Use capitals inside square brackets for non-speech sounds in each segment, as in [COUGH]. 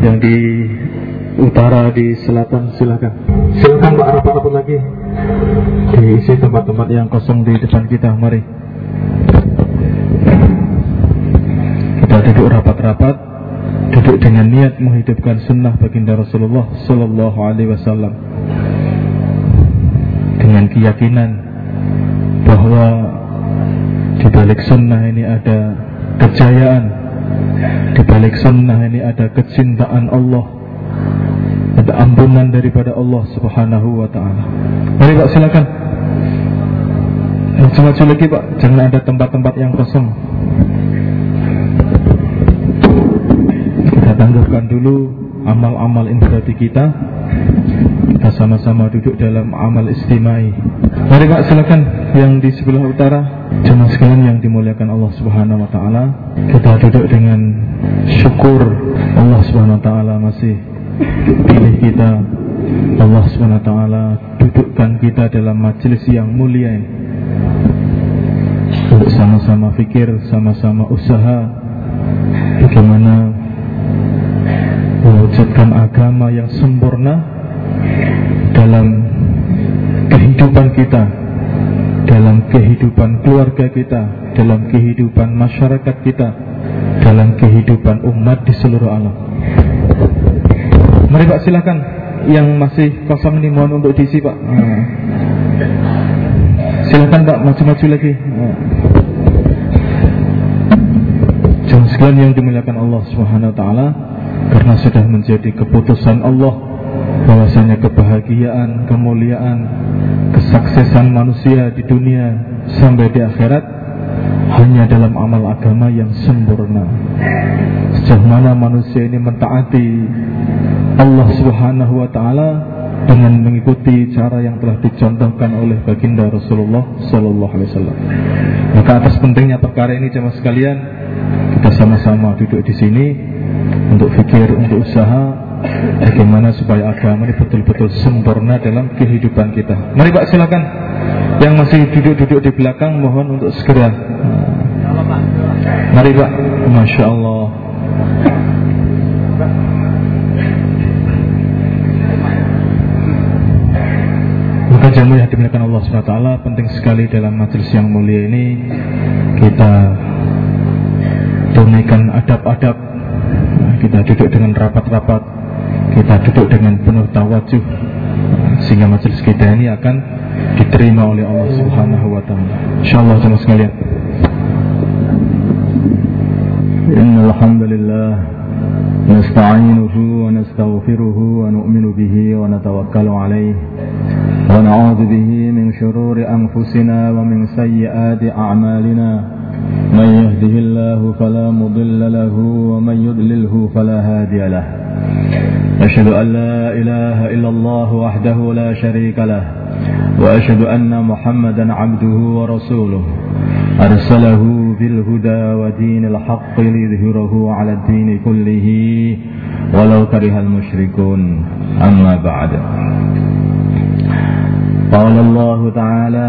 Yang di utara, di selatan, silakan. Silakan Pak rapat-rapat lagi. Diisi tempat-tempat yang kosong di depan kita, mari. Kita duduk rapat-rapat, duduk dengan niat menghidupkan sunnah baginda Rasulullah Sallallahu Alaihi Wasallam dengan keyakinan bahwa di balik sunnah ini ada kejayaan, di balik sunnah ini ada kecintaan Allah, ada ampunan daripada Allah Subhanahu wa taala. Mari Pak silakan. Maju-maju lagi Pak, jangan ada tempat-tempat yang kosong. Kita tangguhkan dulu amal-amal infradi kita Kita sama-sama duduk dalam amal istimai Mari Pak silakan yang di sebelah utara Jemaah sekalian yang dimuliakan Allah Subhanahu wa taala Kita duduk dengan syukur Allah Subhanahu wa taala masih pilih kita. Allah Subhanahu wa taala dudukkan kita dalam majelis yang mulia ini. Sama-sama fikir, sama-sama usaha bagaimana mewujudkan agama yang sempurna dalam kehidupan kita, dalam kehidupan keluarga kita, dalam kehidupan masyarakat kita, dalam kehidupan umat di seluruh alam. Mari Pak silakan yang masih kosong ini mohon untuk diisi Pak. Silakan Pak maju-maju lagi. Jangan sekalian yang dimuliakan Allah Subhanahu wa taala karena sudah menjadi keputusan Allah bahwasanya kebahagiaan, kemuliaan, kesuksesan manusia di dunia sampai di akhirat hanya dalam amal agama yang sempurna. Sejauh mana manusia ini mentaati Allah Subhanahu wa taala dengan mengikuti cara yang telah dicontohkan oleh baginda Rasulullah Sallallahu Alaihi Wasallam. Maka atas pentingnya perkara ini jemaah sekalian, kita sama-sama duduk di sini untuk pikir, untuk usaha bagaimana supaya agama ini betul-betul sempurna dalam kehidupan kita. Mari Pak silakan. Yang masih duduk-duduk di belakang mohon untuk segera. Mari Pak. Masya Allah. Maka jamu yang dimuliakan Allah SWT penting sekali dalam majelis yang mulia ini kita tunaikan adab-adab kita duduk dengan rapat-rapat kita duduk dengan penuh tawajuh sehingga majelis kita ini akan diterima oleh Allah Subhanahu wa taala. Insyaallah sama sekalian. Innal hamdalillah نستعينه ونستغفره ونؤمن به ونتوكل عليه ونعوذ به من شرور أنفسنا ومن سيئات أعمالنا من يهده الله فلا مضل له ومن يضلله فلا هادي له. أشهد أن لا إله إلا الله وحده لا شريك له وأشهد أن محمدا عبده ورسوله. أرسله بالهدى ودين الحق ليظهره على الدين كله. ولو كره المشركون. أما بعد. قال الله تعالى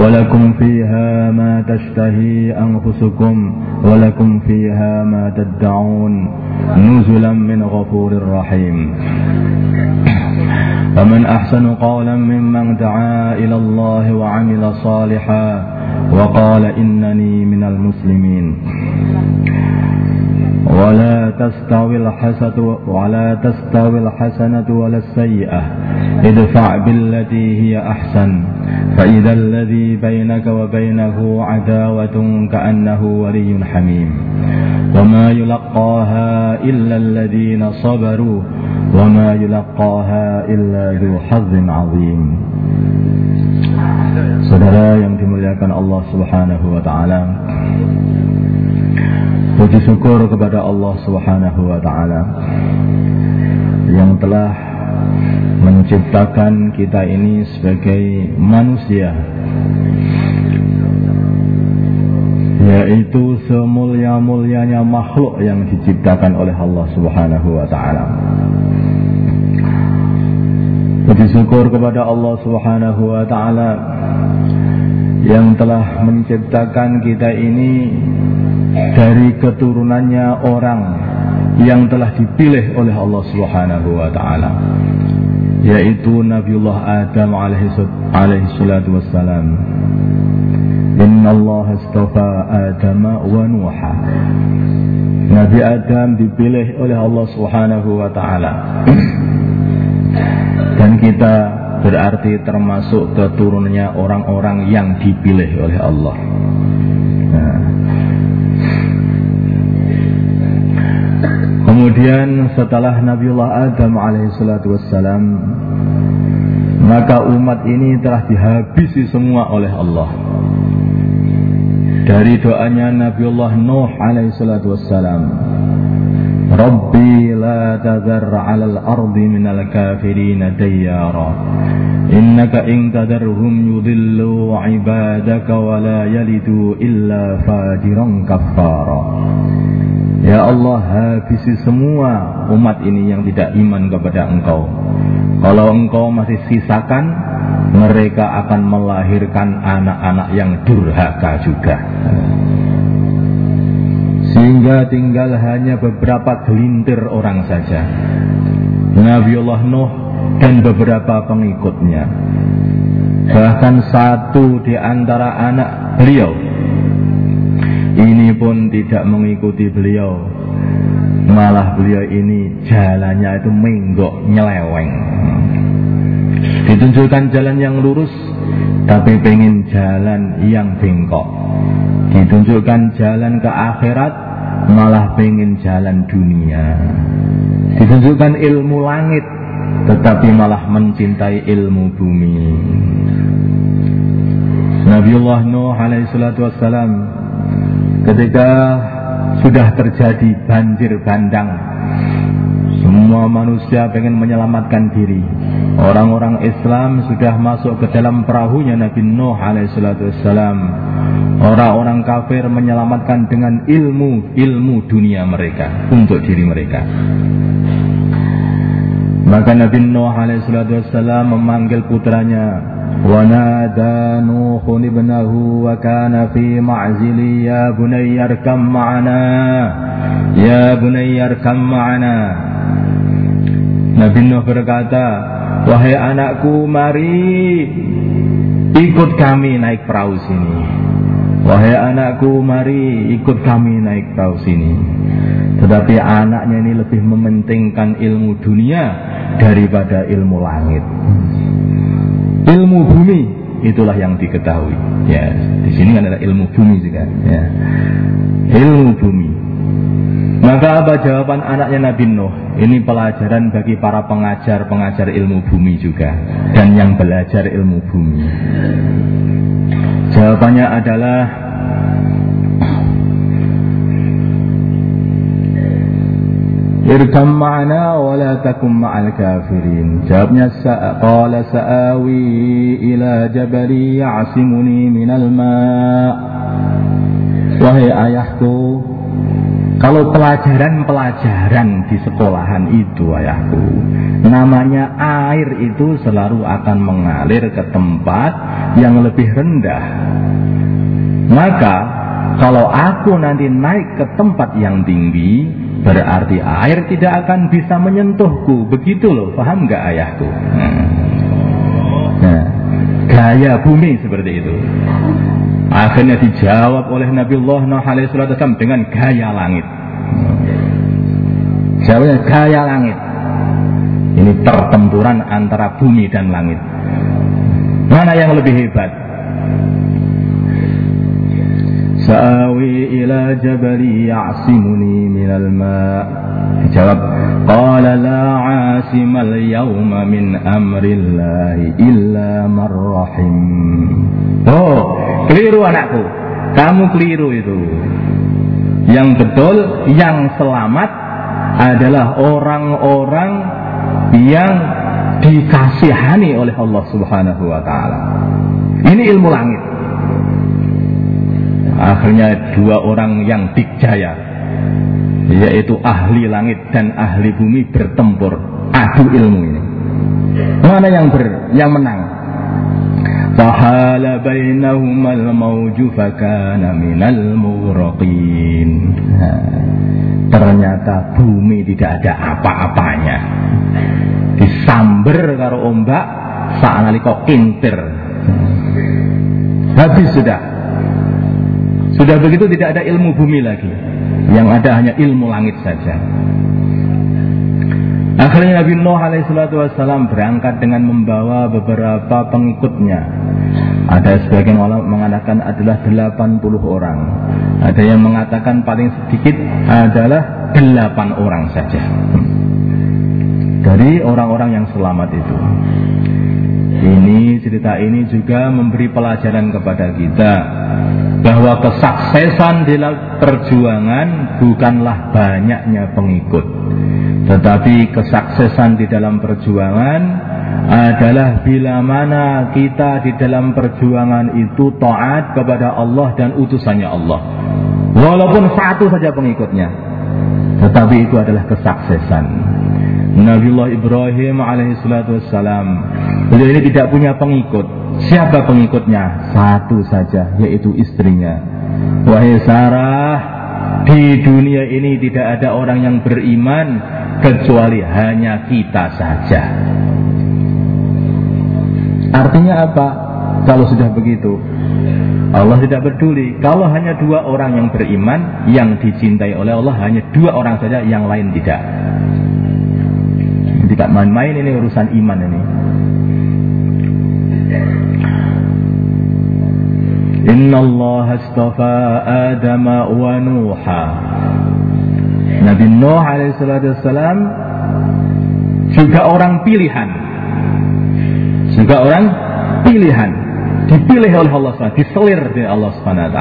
ولكم فيها ما تشتهي أنفسكم ولكم فيها ما تدعون نزلا من غفور رحيم. ومن أحسن قولا ممن دعا إلى الله وعمل صالحا وقال إنني من المسلمين. ولا تستوي الحسنة ولا تستوي الحسنة ولا السيئة. ادفع بالتي هي أحسن. فإذا الذي بينك وبينه عداوة كأنه ولي حميم. وما يلقاها إلا الذين صبروا. وما يلقاها إلا ذو حظ عظيم. Saudara yang dimuliakan Allah Subhanahu wa taala. Puji syukur kepada Allah Subhanahu wa taala yang telah menciptakan kita ini sebagai manusia yaitu semulia-mulianya makhluk yang diciptakan oleh Allah Subhanahu wa taala. Puji syukur kepada Allah Subhanahu wa taala yang telah menciptakan kita ini dari keturunannya orang yang telah dipilih oleh Allah Subhanahu wa taala yaitu Nabiullah Adam alaihi salatu wassalam. Inna Allah astafa Adam wa Nuha. Nabi Adam dipilih oleh Allah Subhanahu wa taala. Dan kita berarti termasuk keturunannya orang-orang yang dipilih oleh Allah. Kemudian setelah Nabiullah Adam alaihissalatu wassalam Maka umat ini telah dihabisi semua oleh Allah. Dari doanya Nabiullah Nuh alaihissalatu wassalam Rabbi la tadhar alal ardi minal kafirin dayyara. Innaka in tadarhum yudhillu ibadaka wa la yalidu illa fajiran kaffara. Ya Allah habisi semua umat ini yang tidak iman kepada engkau Kalau engkau masih sisakan Mereka akan melahirkan anak-anak yang durhaka juga sehingga tinggal hanya beberapa gelintir orang saja. Nabiullah Nuh dan beberapa pengikutnya. Bahkan satu di antara anak beliau ini pun tidak mengikuti beliau. Malah beliau ini jalannya itu menggok nyeleweng. Ditunjukkan jalan yang lurus, tapi pengen jalan yang bengkok. Ditunjukkan jalan ke akhirat, malah pengen jalan dunia. Ditunjukkan ilmu langit, tetapi malah mencintai ilmu bumi. Nabiullah Nuh alaihissalatu wassalam ketika sudah terjadi banjir bandang semua manusia pengen menyelamatkan diri orang-orang Islam sudah masuk ke dalam perahunya Nabi Nuh alaihissalatu wassalam Orang-orang kafir menyelamatkan dengan ilmu ilmu dunia mereka untuk diri mereka. Maka Nabi Nuh alaihissalam memanggil putranya ونادى نوح ابنه وكان في معزل يا بني اركم معنا يا بني اركم معنا Nabi Nuh berkata Wahai anakku mari ikut kami naik perahu sini Wahai anakku, mari ikut kami naik perahu sini. Tetapi anaknya ini lebih mementingkan ilmu dunia daripada ilmu langit. Ilmu bumi itulah yang diketahui. Ya, di sini adalah ilmu bumi juga. Ya. Ilmu bumi. Maka apa jawaban anaknya Nabi Nuh? Ini pelajaran bagi para pengajar-pengajar ilmu bumi juga dan yang belajar ilmu bumi. Jawabannya adalah Irkam ma'ana wa la takum ma'al kafirin. Jawabnya qala sa'awi ila jabali ya'simuni minal ma' Wahai ayahku, kalau pelajaran-pelajaran di sekolahan itu ayahku Namanya air itu selalu akan mengalir ke tempat yang lebih rendah Maka kalau aku nanti naik ke tempat yang tinggi Berarti air tidak akan bisa menyentuhku Begitu loh, paham gak ayahku? Nah, gaya bumi seperti itu Akhirnya dijawab oleh Nabi Allah Nuh alaihissalam dengan gaya langit. Jawabnya gaya langit. Ini pertempuran antara bumi dan langit. Mana yang lebih hebat? Sa'awi ila jabali ya'simuni minal ma' Dijawab Qala la asimal yawma min amrillahi illa marrahim Oh Keliru anakku. Kamu keliru itu. Yang betul, yang selamat adalah orang-orang yang dikasihani oleh Allah Subhanahu wa taala. Ini ilmu langit. Akhirnya dua orang yang dikjaya yaitu ahli langit dan ahli bumi bertempur adu ilmu ini. Mana yang ber yang menang? Fahala bainahumal mauju fakana minal mughraqin. Ternyata bumi tidak ada apa-apanya. Disamber karo ombak saat nalika kintir. Habis sudah. Sudah begitu tidak ada ilmu bumi lagi. Yang ada hanya ilmu langit saja. Akhirnya Nabi Nuh alaihissalam berangkat dengan membawa beberapa pengikutnya. Ada sebagian ulama mengatakan adalah 80 orang. Ada yang mengatakan paling sedikit adalah 8 orang saja. Dari orang-orang yang selamat itu. Ini cerita ini juga memberi pelajaran kepada kita bahwa kesuksesan dalam perjuangan bukanlah banyaknya pengikut tetapi kesuksesan di dalam perjuangan adalah bila mana kita di dalam perjuangan itu taat kepada Allah dan utusannya Allah. Walaupun satu saja pengikutnya. Tetapi itu adalah kesuksesan. Nabiullah Ibrahim alaihissalatu wassalam. Beliau ini tidak punya pengikut. Siapa pengikutnya? Satu saja, yaitu istrinya. Wahai Sarah, di dunia ini tidak ada orang yang beriman kecuali hanya kita saja. Artinya apa? Kalau sudah begitu, Allah tidak peduli. Kalau hanya dua orang yang beriman, yang dicintai oleh Allah hanya dua orang saja, yang lain tidak. Tidak main-main ini urusan iman ini. Inna Allah astafa Adam wa Nuha Nabi Nuh alaihissalam juga orang pilihan. Juga orang pilihan. Dipilih oleh Allah SWT, diselir dari Allah SWT.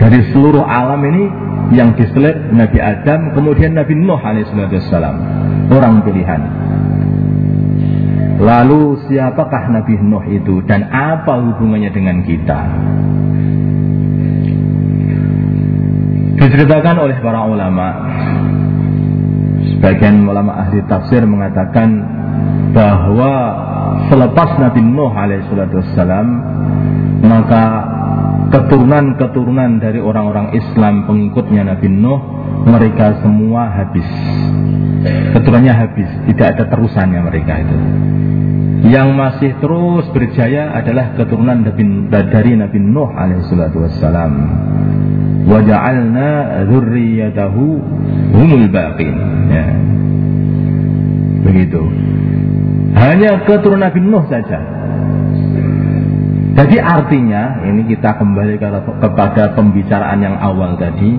Dari seluruh alam ini yang diselir Nabi Adam, kemudian Nabi Nuh alaihissalam. Orang pilihan. Lalu siapakah Nabi Nuh itu dan apa hubungannya dengan kita? Diceritakan oleh para ulama Sebagian ulama ahli tafsir mengatakan bahwa selepas Nabi Nuh alaihissalam maka keturunan-keturunan dari orang-orang Islam pengikutnya Nabi Nuh mereka semua habis. Keturunannya habis tidak ada terusannya mereka itu. Yang masih terus berjaya adalah keturunan dari Nabi Nuh alaihissalam waja'alna dzurriyyatahu humul baqin. Ya. begitu. Hanya keturunan Nabi Nuh saja jadi artinya ini kita kembali kepada pembicaraan yang awal tadi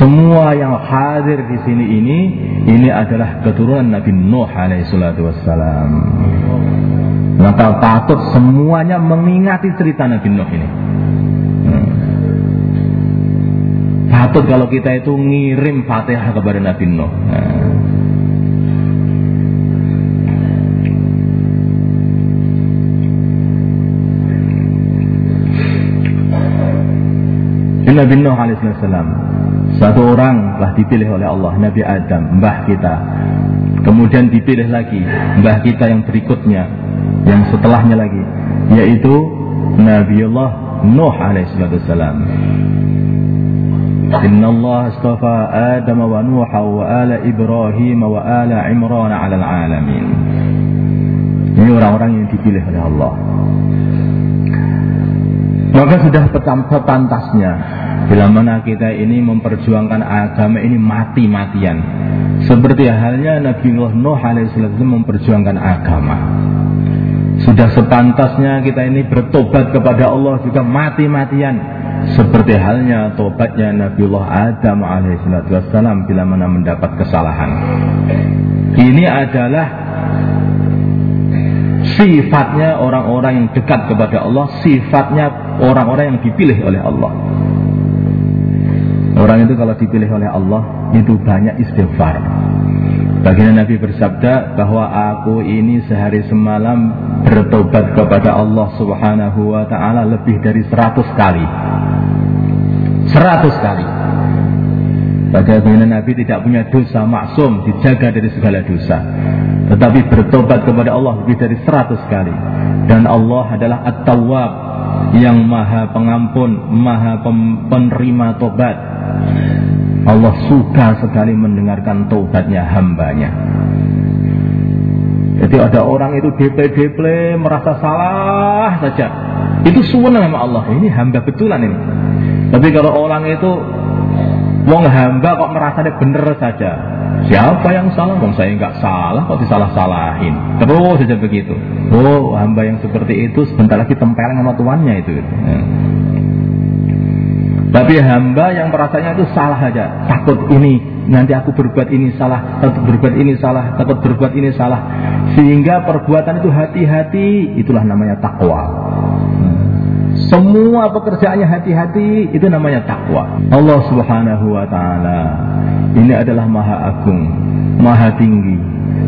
semua yang hadir di sini ini ini adalah keturunan Nabi Nuh alaihissalatu wassalam maka patut semuanya mengingati cerita Nabi Nuh ini Patut kalau kita itu ngirim Fatihah kepada Nabi Nuh. Nah. Nabi Nuh alaihissalam satu orang telah dipilih oleh Allah Nabi Adam mbah kita kemudian dipilih lagi mbah kita yang berikutnya yang setelahnya lagi yaitu Nabiullah Nuh alaihissalam إن الله اصطفى آدم ونوح وآل إبراهيم وآل عمران على العالمين Ini orang-orang yang dipilih oleh Allah. Maka sudah petantasnya bila mana kita ini memperjuangkan agama ini mati-matian. Seperti halnya Nabi Nuh alaihissalam memperjuangkan agama. Sudah sepantasnya kita ini bertobat kepada Allah juga mati-matian seperti halnya tobatnya Nabiullah Adam alaihissalam bila mana mendapat kesalahan. Ini adalah sifatnya orang-orang yang dekat kepada Allah, sifatnya orang-orang yang dipilih oleh Allah. Orang itu kalau dipilih oleh Allah itu banyak istighfar. Baginda Nabi bersabda bahwa aku ini sehari semalam bertobat kepada Allah Subhanahu wa taala lebih dari seratus kali. Seratus kali. Baginda Nabi tidak punya dosa maksum, dijaga dari segala dosa. Tetapi bertobat kepada Allah lebih dari seratus kali. Dan Allah adalah At-Tawwab yang maha pengampun, maha penerima tobat. Allah suka sekali mendengarkan taubatnya hambanya. Jadi ada orang itu deple-deple merasa salah saja. Itu sunnah sama Allah. Ini hamba betulan ini. Tapi kalau orang itu wong hamba kok merasa bener saja. Siapa yang salah? Wong saya nggak salah kok disalah-salahin. Terus saja begitu. Oh, hamba yang seperti itu sebentar lagi tempeleng sama tuannya itu. Hmm. Tapi hamba yang merasanya itu salah saja, takut ini nanti aku berbuat ini salah, takut berbuat ini salah, takut berbuat ini salah, sehingga perbuatan itu hati-hati, itulah namanya takwa. Semua pekerjaannya hati-hati, itu namanya takwa. Allah Subhanahu wa Ta'ala ini adalah Maha Agung, Maha Tinggi.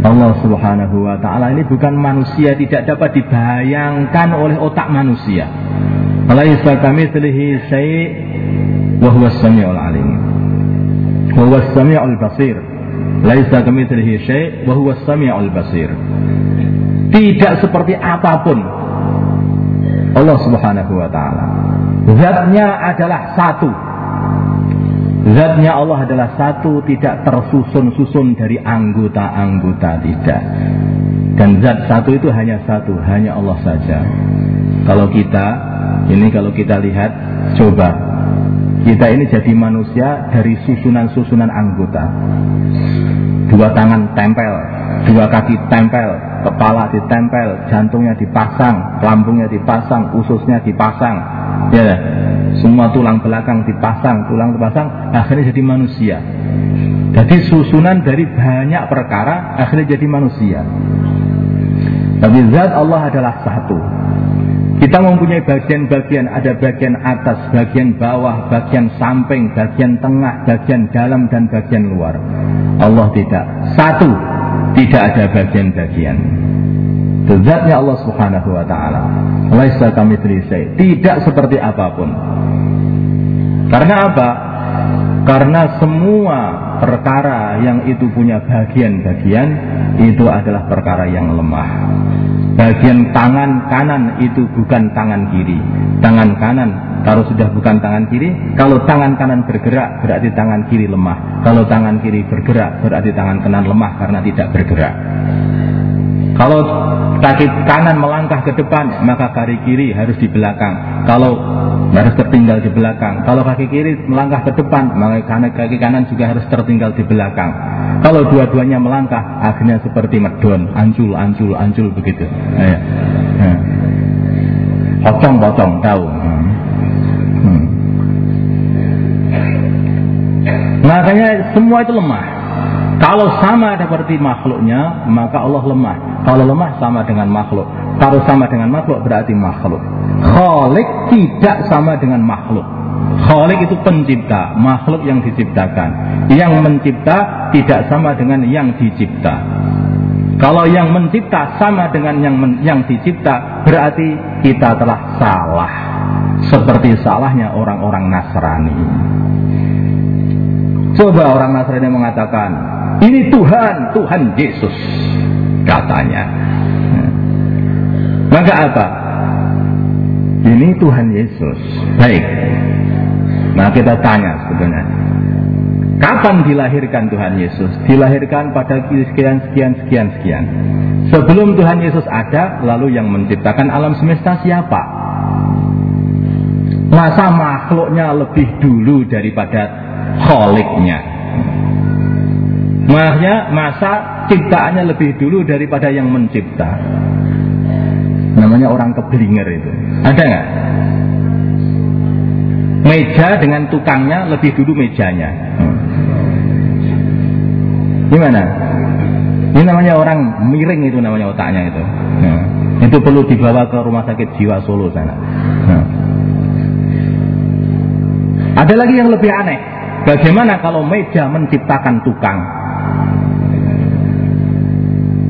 Allah Subhanahu wa Ta'ala ini bukan manusia, tidak dapat dibayangkan oleh otak manusia. Laisa kami selihi syai' wa huwa samiul alim. Wa huwa samiul basir. Laisa kami selihi syai' wa huwa samiul basir. Tidak seperti apa pun Allah Subhanahu wa taala. Zatnya adalah satu. Zatnya Allah adalah satu, tidak tersusun-susun dari anggota-anggota, tidak. Dan zat satu itu hanya satu, hanya Allah saja. Kalau kita, ini kalau kita lihat, coba. Kita ini jadi manusia dari susunan-susunan anggota. Dua tangan tempel, dua kaki tempel, kepala ditempel, jantungnya dipasang, lambungnya dipasang, ususnya dipasang. Ya, semua tulang belakang dipasang, tulang dipasang, akhirnya jadi manusia. Jadi susunan dari banyak perkara akhirnya jadi manusia. Tapi zat Allah adalah satu. Kita mempunyai bagian-bagian, ada bagian atas, bagian bawah, bagian samping, bagian tengah, bagian dalam, dan bagian luar. Allah tidak. Satu, tidak ada bagian-bagian. Zatnya Allah Subhanahu wa taala. Laisa kami Tidak seperti apa pun. Karena apa? Karena semua perkara yang itu punya bagian-bagian itu adalah perkara yang lemah. Bagian tangan kanan itu bukan tangan kiri. Tangan kanan kalau sudah bukan tangan kiri, kalau tangan kanan bergerak berarti tangan kiri lemah. Kalau tangan kiri bergerak berarti tangan kanan lemah karena tidak bergerak. Kalau kaki kanan melangkah ke depan, maka kaki kiri harus di belakang. Kalau harus tertinggal di belakang. Kalau kaki kiri melangkah ke depan, maka kaki kanan juga harus tertinggal di belakang. Kalau dua-duanya melangkah, akhirnya seperti medon, ancul, ancul, ancul begitu. Ya. Ya. Pocong, tahu. Makanya semua itu lemah. Kalau sama seperti makhluknya, maka Allah lemah. Kalau lemah sama dengan makhluk. Kalau sama dengan makhluk berarti makhluk. Kholik tidak sama dengan makhluk. Kholik itu pencipta, makhluk yang diciptakan. Yang mencipta tidak sama dengan yang dicipta. Kalau yang mencipta sama dengan yang men, yang dicipta, berarti kita telah salah. Seperti salahnya orang-orang Nasrani. Coba orang Nasrani mengatakan, ini Tuhan, Tuhan Yesus katanya. Maka apa? Ini Tuhan Yesus. Baik. Nah kita tanya sebetulnya. Kapan dilahirkan Tuhan Yesus? Dilahirkan pada sekian, sekian, sekian, sekian. Sebelum Tuhan Yesus ada, lalu yang menciptakan alam semesta siapa? Masa makhluknya lebih dulu daripada kholiknya? Makanya masa ciptaannya lebih dulu daripada yang mencipta. Namanya orang keblinger itu. Ada nggak? Meja dengan tukangnya lebih dulu mejanya. Gimana? Ini namanya orang miring itu namanya otaknya itu. Hmm. Itu perlu dibawa ke rumah sakit jiwa Solo sana. Hmm. Ada lagi yang lebih aneh. Bagaimana kalau meja menciptakan tukang?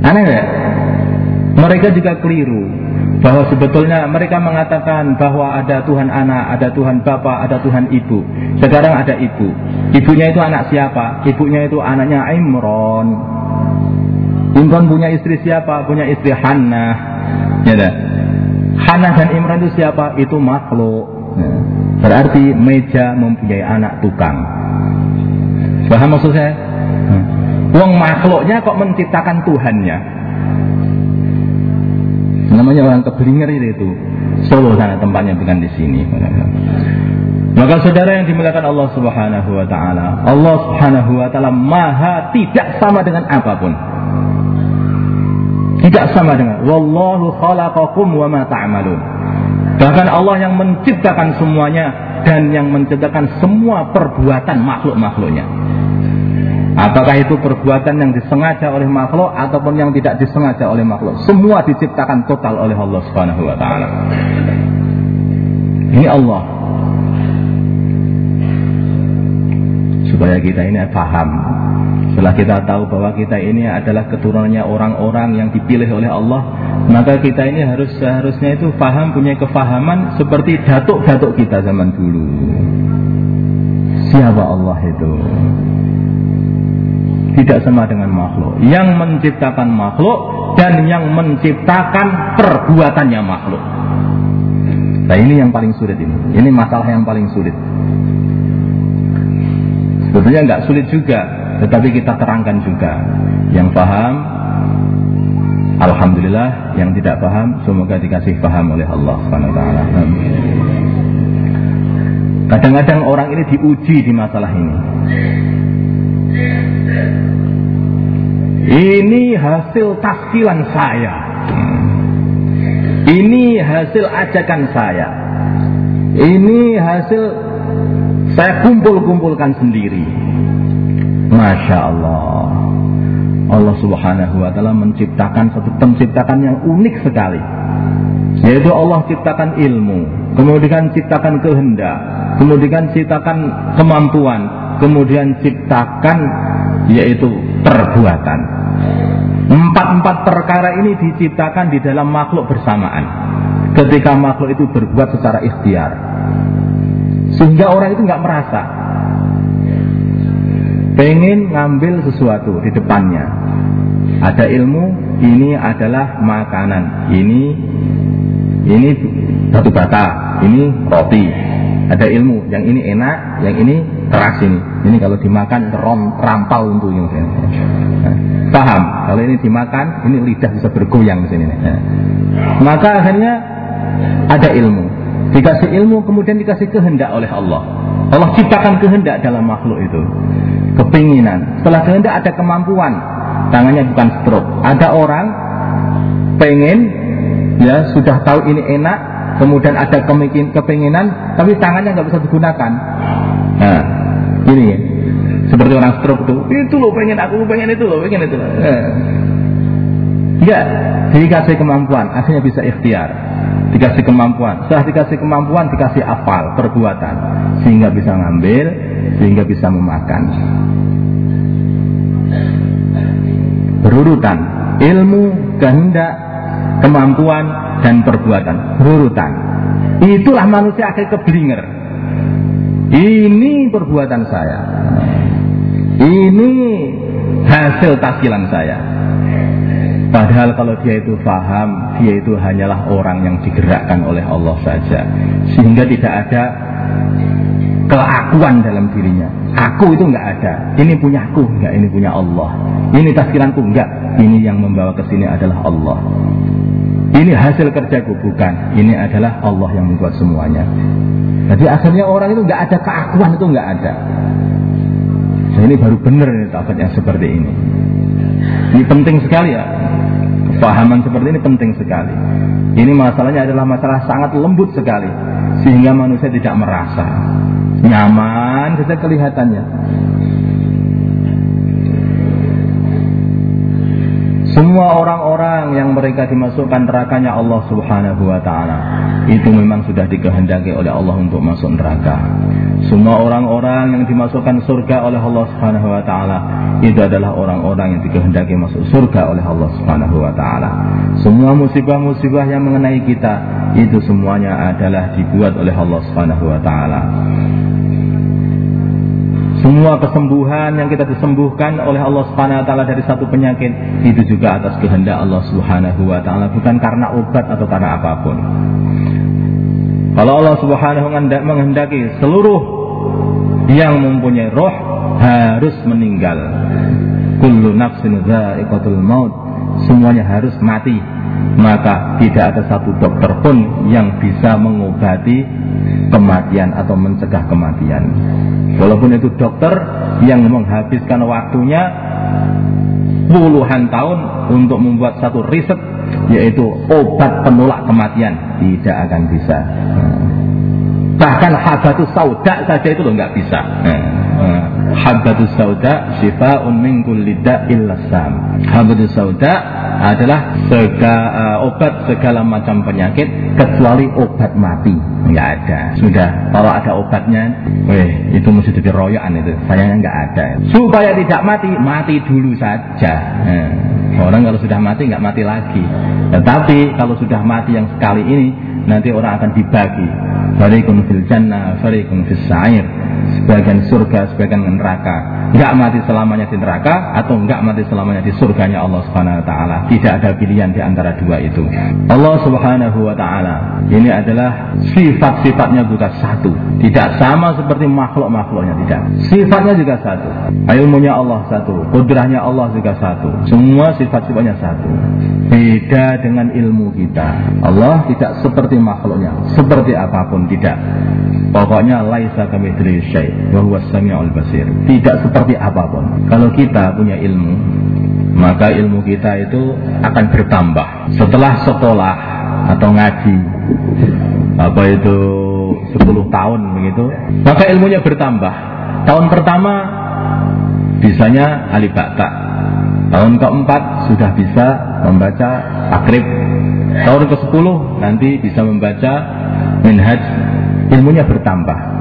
Aneh ya? Mereka juga keliru bahwa sebetulnya mereka mengatakan bahwa ada Tuhan anak, ada Tuhan bapak, ada Tuhan ibu. Sekarang ada ibu. Ibunya itu anak siapa? Ibunya itu anaknya Imron. Imron punya istri siapa? Punya istri Hannah. Ya. Hannah dan Imron itu siapa? Itu makhluk. Berarti meja mempunyai anak tukang. Paham maksud saya? Wong makhluknya kok menciptakan Tuhannya? Namanya orang keblinger itu. Solo sana tempatnya bukan di sini. Maka saudara yang dimuliakan Allah Subhanahu wa taala Allah Subhanahu wa taala maha tidak sama dengan apa pun. Tidak sama dengan wallahu khalaqakum wa ma ta'malun bahkan Allah yang menciptakan semuanya dan yang menciptakan semua perbuatan makhluk-makhluknya Apakah itu perbuatan yang disengaja oleh makhluk ataupun yang tidak disengaja oleh makhluk. Semua diciptakan total oleh Allah Subhanahu wa taala. Ini Allah. Supaya kita ini paham. Setelah kita tahu bahwa kita ini adalah keturunannya orang-orang yang dipilih oleh Allah, maka kita ini harus seharusnya itu paham punya kefahaman seperti datuk-datuk kita zaman dulu. Siapa Allah itu? tidak sama dengan makhluk. Yang menciptakan makhluk dan yang menciptakan perbuatannya makhluk. Nah ini yang paling sulit ini. Ini masalah yang paling sulit. Sebetulnya nggak sulit juga, tetapi kita terangkan juga. Yang paham, Alhamdulillah. Yang tidak paham, semoga dikasih paham oleh Allah Taala. Kadang-kadang orang ini diuji di masalah ini. Ini hasil taskilan saya. Ini hasil ajakan saya. Ini hasil saya kumpul-kumpulkan sendiri. Masya Allah. Allah subhanahu wa ta'ala menciptakan satu penciptakan yang unik sekali. Yaitu Allah ciptakan ilmu. Kemudian ciptakan kehendak. Kemudian ciptakan kemampuan. Kemudian ciptakan yaitu perbuatan. Empat-empat perkara ini diciptakan di dalam makhluk bersamaan. Ketika makhluk itu berbuat secara ikhtiar. Sehingga orang itu nggak merasa. Pengen ngambil sesuatu di depannya. Ada ilmu, ini adalah makanan. Ini ini batu bata, ini roti. Ada ilmu, yang ini enak, yang ini keras ini. Ini kalau dimakan rom, rampau yang nah, paham? Kalau ini dimakan, ini lidah bisa bergoyang di sini. Nah. Maka akhirnya ada ilmu. Dikasih ilmu, kemudian dikasih kehendak oleh Allah. Allah ciptakan kehendak dalam makhluk itu. Kepinginan. Setelah kehendak ada kemampuan. Tangannya bukan stroke. Ada orang pengen, ya sudah tahu ini enak, kemudian ada kepinginan, tapi tangannya nggak bisa digunakan. Nah, ini ya. Seperti orang stroke tuh, itu loh pengen aku pengen itu loh, pengen itu loh. Ya, dikasih kemampuan, akhirnya bisa ikhtiar. Dikasih kemampuan, setelah dikasih kemampuan dikasih apal perbuatan, sehingga bisa ngambil, sehingga bisa memakan. Berurutan, ilmu, kehendak, kemampuan, dan perbuatan. Berurutan. Itulah manusia akhir keblinger. Ini perbuatan saya. Ini hasil tasilan saya. Padahal kalau dia itu paham, dia itu hanyalah orang yang digerakkan oleh Allah saja. Sehingga tidak ada keakuan dalam dirinya. Aku itu enggak ada. Ini punya aku, enggak ini punya Allah. Ini tasilanku enggak. Ini yang membawa ke sini adalah Allah. Ini hasil kerjaku bukan. Ini adalah Allah yang membuat semuanya. Jadi akhirnya orang itu nggak ada keakuan itu nggak ada. Nah, ini baru benar ini tauhid yang seperti ini. Ini penting sekali ya. Kefahaman seperti ini penting sekali. Ini masalahnya adalah masalah sangat lembut sekali. Sehingga manusia tidak merasa nyaman saja kelihatannya. Semua orang-orang yang mereka dimasukkan nerakanya Allah Subhanahu wa taala itu memang sudah dikehendaki oleh Allah untuk masuk neraka. Semua orang-orang yang dimasukkan surga oleh Allah Subhanahu wa taala itu adalah orang-orang yang dikehendaki masuk surga oleh Allah Subhanahu wa taala. Semua musibah-musibah yang mengenai kita itu semuanya adalah dibuat oleh Allah Subhanahu wa taala. Semua kesembuhan yang kita disembuhkan oleh Allah Subhanahu wa taala dari satu penyakit itu juga atas kehendak Allah Subhanahu wa taala bukan karena obat atau karena apa pun. Kalau Allah Subhanahu wa taala menghendaki seluruh yang mempunyai roh harus meninggal. Kullu nafsin dha'iqatul maut. Semuanya harus mati. Maka tidak ada satu dokter pun yang bisa mengobati kematian atau mencegah kematian. Walaupun itu dokter yang menghabiskan waktunya puluhan tahun untuk membuat satu riset yaitu obat penolak kematian tidak akan bisa. Bahkan habatus sauda saja itu loh nggak bisa. Habatus sauda syifa'un min kulli da'il lasam. Habatus sauda adalah sega, uh, obat segala macam penyakit kecuali obat mati. Nggak ada. Sudah kalau ada obatnya, weh itu mesti jadi royokan itu. Sayangnya nggak ada. Supaya tidak mati, mati dulu saja. Nah, orang kalau sudah mati nggak mati lagi. Tetapi kalau sudah mati yang sekali ini, nanti orang akan dibagi. Fariqun fil jannah, fariqun fis sa'ir sebagian surga, sebagian neraka. Enggak mati selamanya di neraka atau enggak mati selamanya di surganya Allah Subhanahu wa taala. Tidak ada pilihan di antara dua itu. Allah Subhanahu wa taala ini adalah sifat-sifatnya juga satu. Tidak sama seperti makhluk-makhluknya tidak. Sifatnya juga satu. Ilmunya Allah satu, kudrahnya Allah juga satu. Semua sifat-sifatnya satu. Beda dengan ilmu kita. Allah tidak seperti makhluknya, seperti apa pun tidak. Pokoknya laisa kami syai wa huwa samiul basir. Tidak seperti apa pun. Kalau kita punya ilmu, maka ilmu kita itu akan bertambah. Setelah sekolah atau ngaji apa itu 10 tahun begitu, maka ilmunya bertambah. Tahun pertama bisanya alibata. Tahun keempat sudah bisa membaca takrib. Tahun ke-10 nanti bisa membaca minhaj ilmunya bertambah.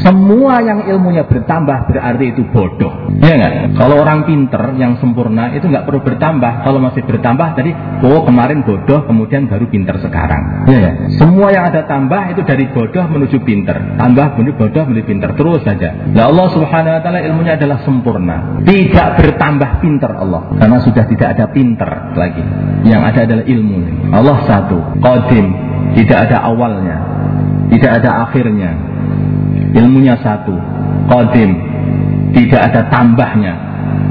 Semua yang ilmunya bertambah berarti itu bodoh. Ya nggak? Kalau orang pinter yang sempurna itu nggak perlu bertambah. Kalau masih bertambah tadi, oh kemarin bodoh, kemudian baru pinter sekarang. Ya, ya. Semua yang ada tambah itu dari bodoh menuju pinter. Tambah menuju bodoh menuju pinter terus saja. Nah Allah Subhanahu Wa Taala ilmunya adalah sempurna. Tidak bertambah pinter Allah, karena sudah tidak ada pinter lagi. Yang ada adalah ilmu. Allah satu, qadim, tidak ada awalnya, tidak ada akhirnya. Ilmunya satu, qadim, tidak ada tambahnya,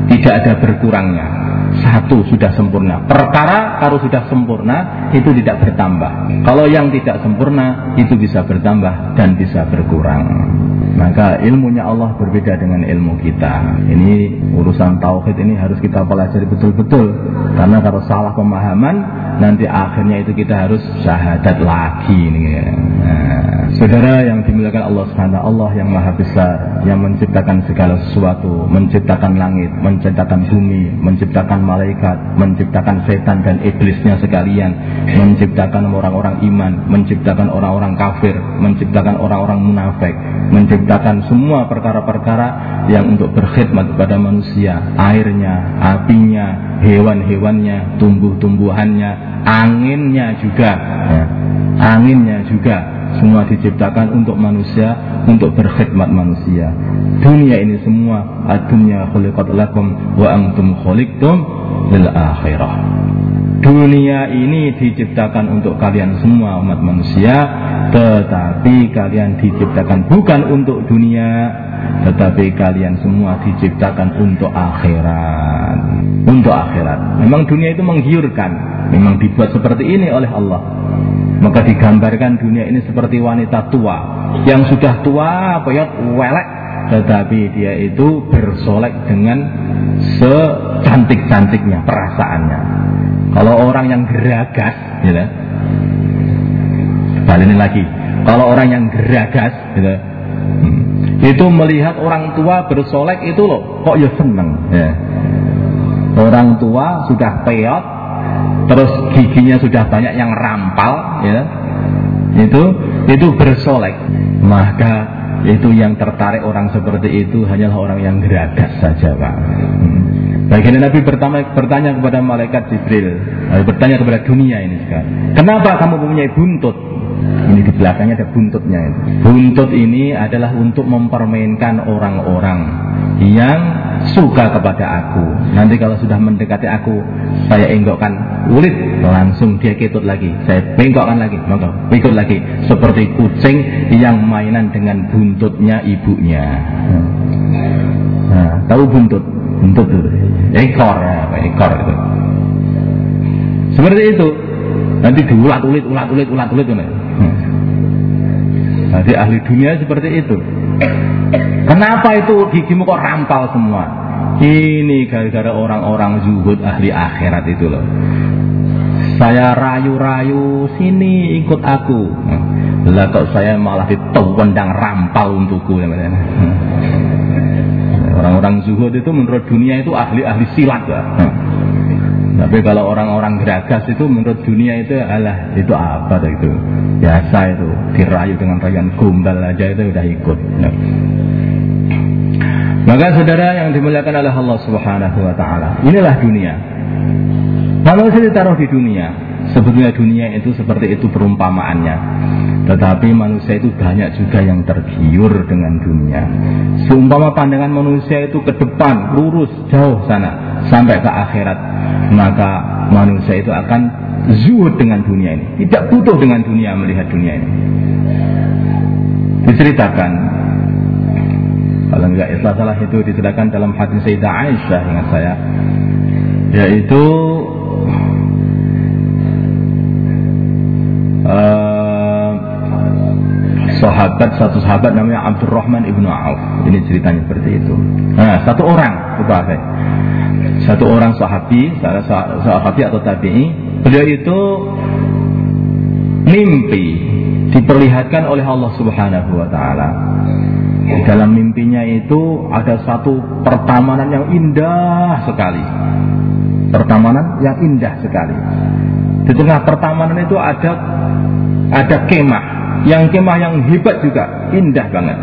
tidak ada berkurangnya. Satu sudah sempurna. Perkara kalau sudah sempurna itu tidak bertambah. Kalau yang tidak sempurna itu bisa bertambah dan bisa berkurang. Maka ilmunya Allah berbeda dengan ilmu kita. Ini urusan tauhid ini harus kita pelajari betul-betul. Karena kalau salah pemahaman nanti akhirnya itu kita harus syahadat lagi ini. Nah, saudara yang dimuliakan Allah Subhanahu Allah yang maha besar, yang menciptakan segala sesuatu, menciptakan langit, menciptakan bumi, menciptakan malaikat, menciptakan setan dan iblisnya sekalian, menciptakan orang-orang iman, menciptakan orang-orang kafir, menciptakan orang-orang munafik, menciptakan semua perkara-perkara yang untuk berkhidmat kepada manusia, airnya, apinya, hewan-hewannya, tumbuh-tumbuhannya, anginnya juga ya. anginnya juga semua diciptakan untuk manusia untuk berkhidmat manusia. Dunia ini semua adunya khuliqat lakum wa antum khuliqtum lil akhirah dunia ini diciptakan untuk kalian semua umat manusia. Tetapi kalian diciptakan bukan untuk dunia tetapi kalian semua diciptakan untuk akhirat. Untuk akhirat. Memang dunia itu menggiurkan memang dibuat seperti ini oleh Allah. Maka digambarkan dunia ini seperti wanita tua. Yang sudah tua koyot welek tetapi dia itu bersolek dengan secantik-cantiknya perasaannya kalau orang yang geragas gitu, balik ini lagi kalau orang yang geragas gitu, itu melihat orang tua bersolek itu loh kok ya seneng ya. Orang tua sudah peot, terus giginya sudah banyak yang rampal, ya. Itu itu bersolek. Maka itu yang tertarik orang seperti itu hanyalah orang yang geragas saja Pak hmm. Baginda Nabi pertama bertanya kepada malaikat Jibril Bertanya kepada dunia ini sekarang Kenapa kamu mempunyai buntut ini di belakangnya ada buntutnya itu. Buntut ini adalah untuk mempermainkan orang-orang yang suka kepada aku. Nanti kalau sudah mendekati aku, saya enggokkan ulit, langsung dia ketut lagi. Saya bengkokkan lagi, maka ikut lagi. Seperti kucing yang mainan dengan buntutnya ibunya. Nah, tahu buntut? Buntut itu. Ekor, ya, ekor itu. Seperti itu. Nanti diulat-ulit, ulat-ulit, ulat-ulit. Jadi ahli dunia seperti itu. Kenapa itu gigimu kok rampal semua? Ini gara-gara orang-orang zuhud ahli akhirat itu loh. Saya rayu-rayu sini ikut aku. Lah kok saya malah ditewendang rampal untukku. Orang-orang zuhud itu menurut dunia itu ahli-ahli silat lah. Tapi kalau orang-orang geragas itu menurut dunia itu alah itu apa itu biasa itu dirayu dengan rayuan gombal aja itu udah ikut. Ya. Maka saudara yang dimuliakan oleh Allah Subhanahu wa taala, inilah dunia. Manusia ditaruh di dunia. Sebetulnya dunia itu seperti itu perumpamaannya. Tetapi manusia itu banyak juga yang tergiur dengan dunia. Seumpama pandangan manusia itu ke depan, lurus, jauh sana, sampai ke akhirat. Maka manusia itu akan zuhud dengan dunia ini. Tidak butuh dengan dunia melihat dunia ini. Diceritakan kalau Islam salah itu diceritakan dalam hadis Sayyidah Aisyah ingat saya yaitu sahabat satu sahabat namanya Abdurrahman ibnu Auf. Ini ceritanya seperti itu. Nah satu orang saya. Satu orang sahabi sahabi atau tabi'i beliau itu mimpi diperlihatkan oleh Allah Subhanahu wa taala. Di dalam mimpinya itu ada satu pertamanan yang indah sekali. Pertamanan yang indah sekali. Di tengah pertamanan itu ada ada kemah yang kemah yang hebat juga indah banget.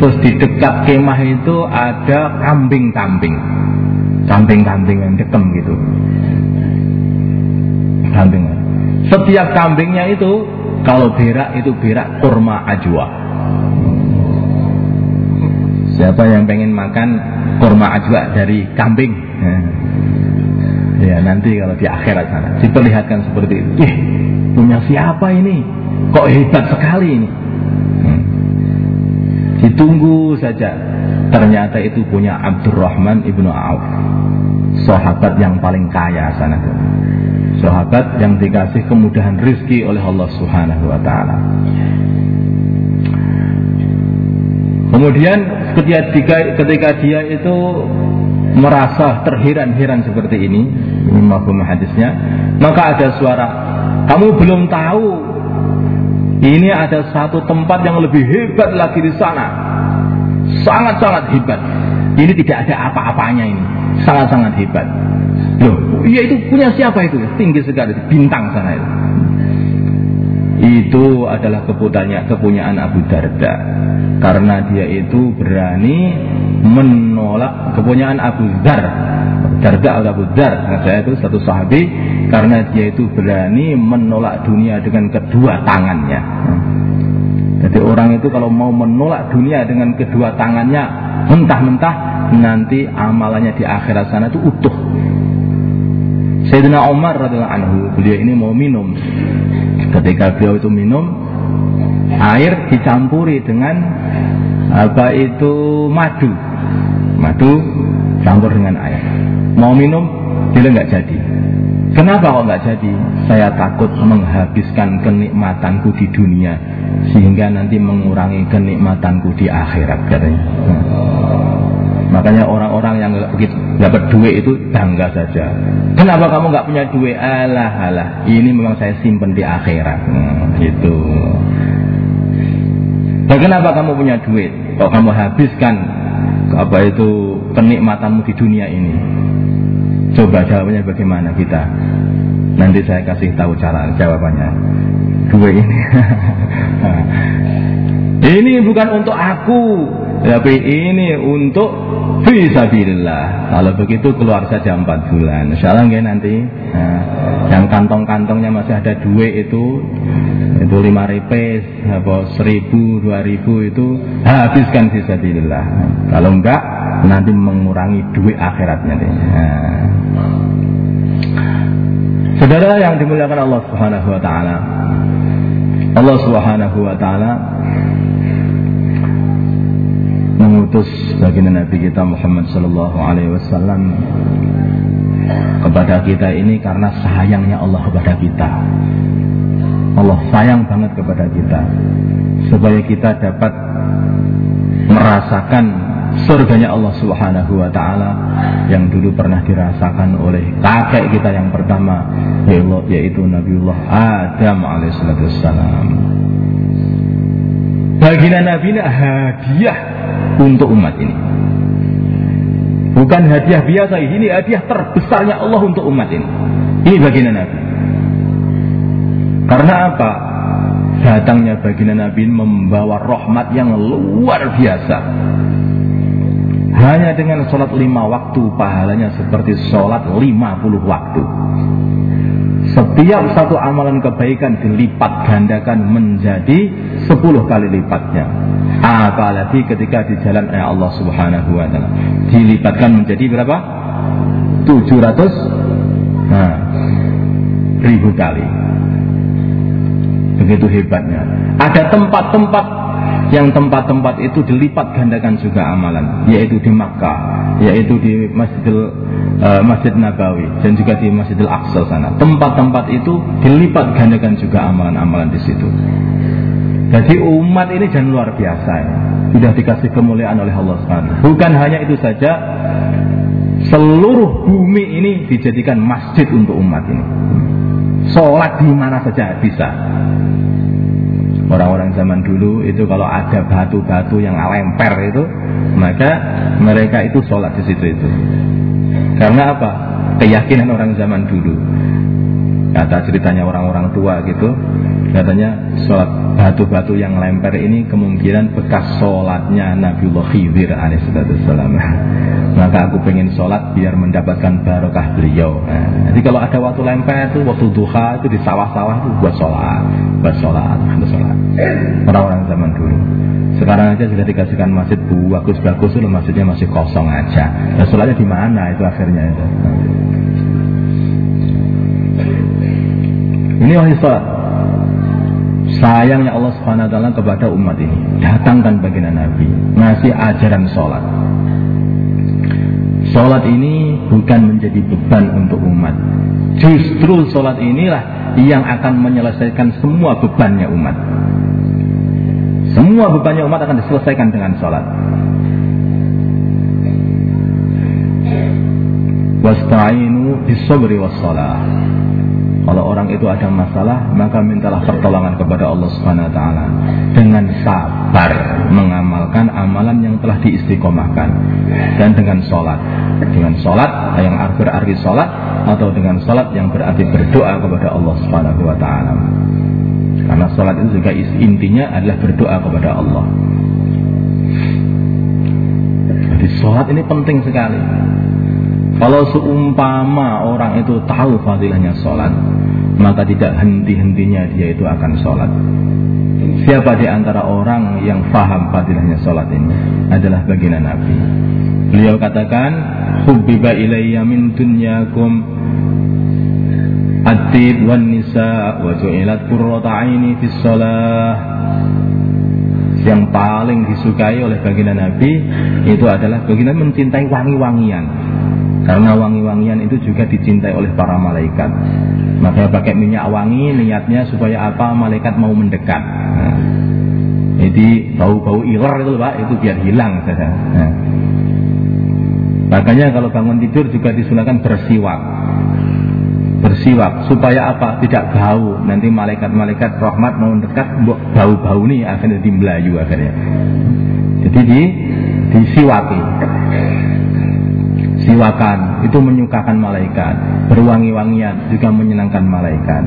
Terus di dekat kemah itu ada kambing-kambing. Kambing-kambing yang dekem gitu. Kambing. Setiap kambingnya itu kalau berak itu berak kurma ajwa. Siapa yang pengen makan kurma ajwa dari kambing? Ya nanti kalau di akhirat sana. Diperlihatkan seperti itu. Ih, punya siapa ini? Kok hebat sekali ini? Ditunggu saja. Ternyata itu punya Abdurrahman ibnu Auf. Sahabat yang paling kaya sana. Sahabat yang dikasih kemudahan rizki oleh Allah Subhanahu wa taala. Kemudian ketika, ketika dia itu merasa terheran-heran seperti ini, ini mafhum hadisnya, maka ada suara, kamu belum tahu ini ada satu tempat yang lebih hebat lagi di sana. Sangat-sangat hebat. Ini tidak ada apa-apanya ini. Sangat-sangat hebat. Loh, iya itu punya siapa itu? Tinggi sekali, bintang sana itu. Itu adalah kepunyaan, kepunyaan Abu Darda. Karena dia itu berani menolak kepunyaan Abu Dar. Darda al Abu Dar, nah, saya itu satu sahabi karena dia itu berani menolak dunia dengan kedua tangannya. Jadi orang itu kalau mau menolak dunia dengan kedua tangannya mentah-mentah nanti amalannya di akhirat sana itu utuh. Sayyidina Umar radhiyallahu anhu beliau ini mau minum. Ketika beliau itu minum air dicampuri dengan apa itu madu madu campur dengan air. Mau minum, dia nggak jadi. Kenapa kok nggak jadi? Saya takut menghabiskan kenikmatanku di dunia sehingga nanti mengurangi kenikmatanku di akhirat katanya. Makanya orang-orang yang begitu dapat duit itu bangga saja. Kenapa kamu nggak punya duit? Alah, alah. Ini memang saya simpen di akhirat. Hmm, gitu. Dan kenapa kamu punya duit? Kalau kamu habiskan apa itu kenikmatanmu di dunia ini. Coba jawabannya bagaimana kita? Nanti saya kasih tahu cara jawabannya. Dua ini. [LAUGHS] ini bukan untuk aku, tapi ini untuk Fisabilillah. Kalau begitu keluar saja empat bulan. Insya Allah nanti. Nah, yang kantong-kantongnya masih ada duit itu itu lima repes apa seribu dua ribu itu habiskan fisabilillah. Kalau enggak nanti mengurangi duit akhiratnya deh. Nah. Saudara yang dimuliakan Allah Subhanahu wa taala. Allah Subhanahu wa taala mengutus baginda Nabi kita Muhammad sallallahu alaihi wasallam kepada kita ini karena sayangnya Allah kepada kita. Allah sayang banget kepada kita supaya kita dapat merasakan surganya Allah Subhanahu wa taala yang dulu pernah dirasakan oleh kakek kita yang pertama yaitu Nabiullah Adam alaihissalam. Baginda Nabi hadiah untuk umat ini. Bukan hadiah biasa, ini hadiah terbesarnya Allah untuk umat ini. Ini baginda Nabi. Karena apa? Datangnya baginda Nabi membawa rahmat yang luar biasa. Hanya dengan sholat lima waktu pahalanya seperti sholat lima puluh waktu. Setiap satu amalan kebaikan dilipat gandakan menjadi sepuluh kali lipatnya. Apalagi ketika di jalan Allah Subhanahu wa taala dilipatkan menjadi berapa? 700 nah, ribu kali. Begitu hebatnya. Ada tempat-tempat yang tempat-tempat itu dilipat gandakan juga amalan, yaitu di Makkah, yaitu di Masjidil uh, Masjid Nabawi dan juga di Masjidil Aqsa sana. Tempat-tempat itu dilipat gandakan juga amalan-amalan di situ. Jadi umat ini jangan luar biasa ya. Sudah dikasih kemuliaan oleh Allah SWT. Bukan hanya itu saja, seluruh bumi ini dijadikan masjid untuk umat ini. Sholat di mana saja bisa. Orang-orang zaman dulu itu kalau ada batu-batu yang lemper itu, maka mereka itu sholat di situ itu. Karena apa? Keyakinan orang zaman dulu. Kata ceritanya orang-orang tua gitu, katanya sholat batu-batu yang lemper ini kemungkinan bekas sholatnya Nabiullah Khidir alaihissalam. [LAUGHS] Maka aku pengen sholat biar mendapatkan barokah beliau. Nah, jadi kalau ada waktu lemper itu waktu duha itu di sawah-sawah itu buat sholat, buat sholat, buat sholat. Orang-orang zaman dulu. Sekarang aja sudah dikasihkan masjid bagus-bagus, masjidnya masih kosong aja. Dan sholatnya di mana itu akhirnya itu. Ini sholat. Sayangnya Allah Subhanahu wa kepada umat ini. Datangkan baginda Nabi, ngasih ajaran sholat. Sholat ini bukan menjadi beban untuk umat. Justru sholat inilah yang akan menyelesaikan semua bebannya umat. Semua bebannya umat akan diselesaikan dengan sholat. Wasta'inu bisabri wassalah. Kalau orang itu ada masalah, maka mintalah pertolongan kepada Allah Subhanahu wa taala dengan sabar mengamalkan amalan yang telah diistiqomahkan dan dengan sholat. Dengan sholat yang berarti sholat atau dengan sholat yang berarti berdoa kepada Allah Subhanahu wa taala. Karena sholat itu juga intinya adalah berdoa kepada Allah. Jadi sholat ini penting sekali. Kalau seumpama orang itu tahu fadilahnya sholat, maka tidak henti-hentinya dia itu akan sholat. Siapa di antara orang yang faham fadilahnya sholat ini adalah baginda Nabi. Beliau katakan, Hubbiba ilayya min dunyakum Atib wan nisa wa ju'ilat qurrata aini fis shalah. Yang paling disukai oleh baginda Nabi itu adalah baginda mencintai wangi-wangian karena wangi-wangian itu juga dicintai oleh para malaikat. Maka pakai minyak wangi niatnya supaya apa? Malaikat mau mendekat. Nah, jadi bau-bau iler itu pak itu biar hilang saja. Nah. Makanya kalau bangun tidur juga disunahkan bersiwak. Bersiwak supaya apa? Tidak bau. Nanti malaikat-malaikat rahmat mau mendekat bau-bau nih akhirnya dimelayu akhirnya. Jadi di disiwaki siwakan itu menyukakan malaikat. Berwangi-wangian juga menyenangkan malaikat.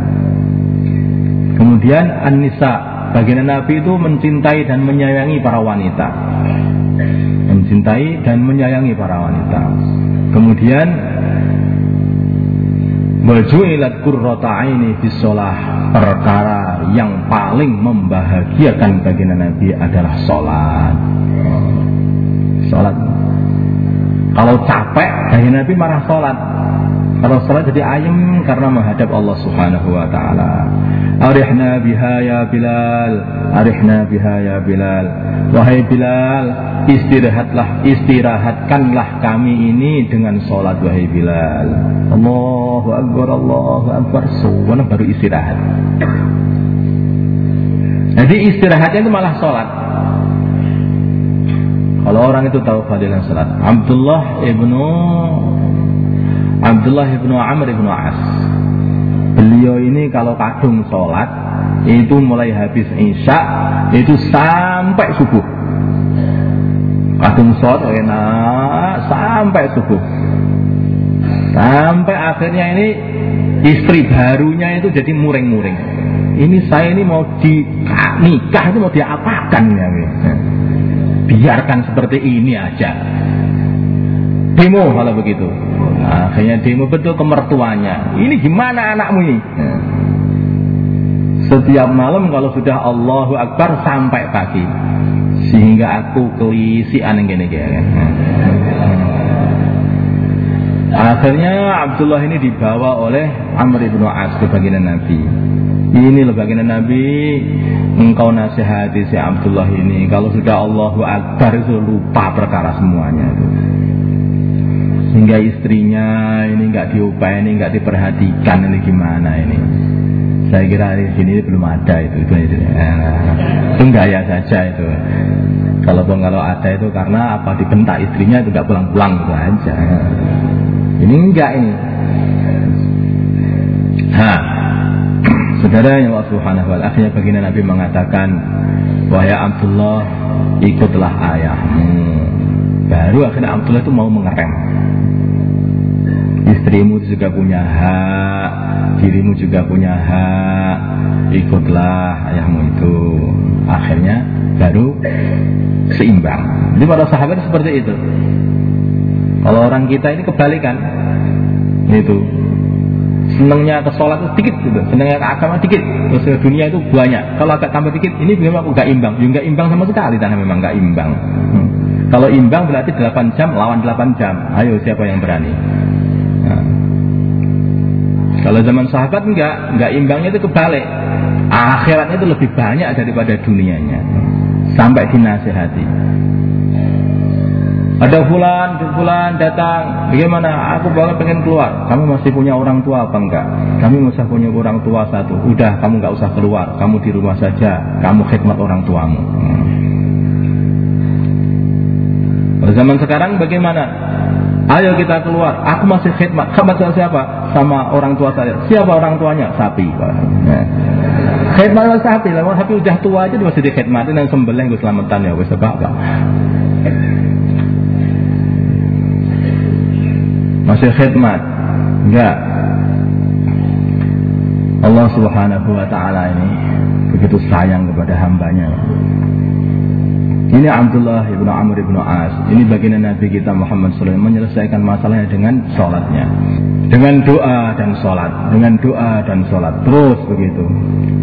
Kemudian an-nisa bagian Nabi itu mencintai dan menyayangi para wanita. Mencintai dan menyayangi para wanita. Kemudian Wajuilat kurrota ini bisolah perkara yang paling membahagiakan bagi Nabi adalah sholat. Sholat. Kalau capek, bagi Nabi marah sholat. Kalau sholat jadi ayam karena menghadap Allah Subhanahu wa taala. Arihna biha ya Bilal, arihna biha ya Bilal. Wahai Bilal, istirahatlah, istirahatkanlah kami ini dengan sholat wahai Bilal. Allahu Akbar, Allahu Akbar. Semuanya baru istirahat. Jadi istirahatnya itu malah sholat. Kalau orang itu tahu fadilah sholat. Abdullah ibnu Abdullah ibnu Amr ibnu As. Beliau ini kalau kadung sholat itu mulai habis isya itu sampai subuh. Kadung sholat enak sampai subuh. Sampai akhirnya ini istri barunya itu jadi muring-muring. Ini saya ini mau di nikah itu mau diapakan ya? Biarkan seperti ini aja. Demo kalau begitu. Akhirnya demo betul ke mertuanya. Ini gimana anakmu ini? Setiap malam kalau sudah Allahu Akbar sampai pagi. Sehingga aku kelisi gini gini. Akhirnya Abdullah ini dibawa oleh Amr ibn As ke baginda Nabi. Ini loh Nabi, engkau nasihati si Abdullah ini. Kalau sudah Allahu Akbar itu lupa perkara semuanya. Itu. Sehingga istrinya ini nggak diupayain, ini nggak diperhatikan ini gimana ini? Saya kira di sini belum ada itu itu, itu, itu enggak ya saja itu. Kalaupun kalau ada itu karena apa dibentak istrinya itu nggak pulang-pulang itu aja. Ini enggak ini. Ha saudara yang Allah subhanahu wa akhirnya baginda Nabi mengatakan wahai Abdullah ikutlah ayahmu baru akhirnya Abdullah itu mau mengerem istrimu juga punya hak, dirimu juga punya hak, ikutlah ayahmu itu. Akhirnya baru seimbang. Jadi para sahabat seperti itu. Kalau orang kita ini kebalikan, itu senangnya ke sholat itu dikit gitu, senangnya ke agama dikit, terus ke dunia itu banyak. Kalau agak tambah dikit, ini memang nggak imbang, juga ya, imbang sama sekali, karena memang nggak imbang. Hmm. Kalau imbang berarti 8 jam lawan 8 jam. Ayo siapa yang berani? Kalau zaman sahabat enggak, enggak imbangnya itu kebalik. Akhiratnya itu lebih banyak daripada dunianya. Sampai dinasehati. Ada bulan, bulan datang, bagaimana? Aku banget pengen keluar. Kamu masih punya orang tua apa enggak? Kami masih punya orang tua satu. Udah, kamu enggak usah keluar. Kamu di rumah saja. Kamu khidmat orang tuamu. Pada zaman sekarang bagaimana? Ayo kita keluar. Aku masih khidmat. Khidmat sama siapa? Sama orang tua saya. Siapa orang tuanya? Sapi. Nah. Khidmat sapi. Lah sapi udah tua aja masih dikhidmatin dan sembelih gue selamatan ya wes apa Masih khidmat. Enggak. Allah Subhanahu wa taala ini begitu sayang kepada hambanya. Ini Abdullah ibnu Amr ibnu As. Ini baginda Nabi kita Muhammad SAW menyelesaikan masalahnya dengan sholatnya. Dengan doa dan sholat. Dengan doa dan sholat. Terus begitu.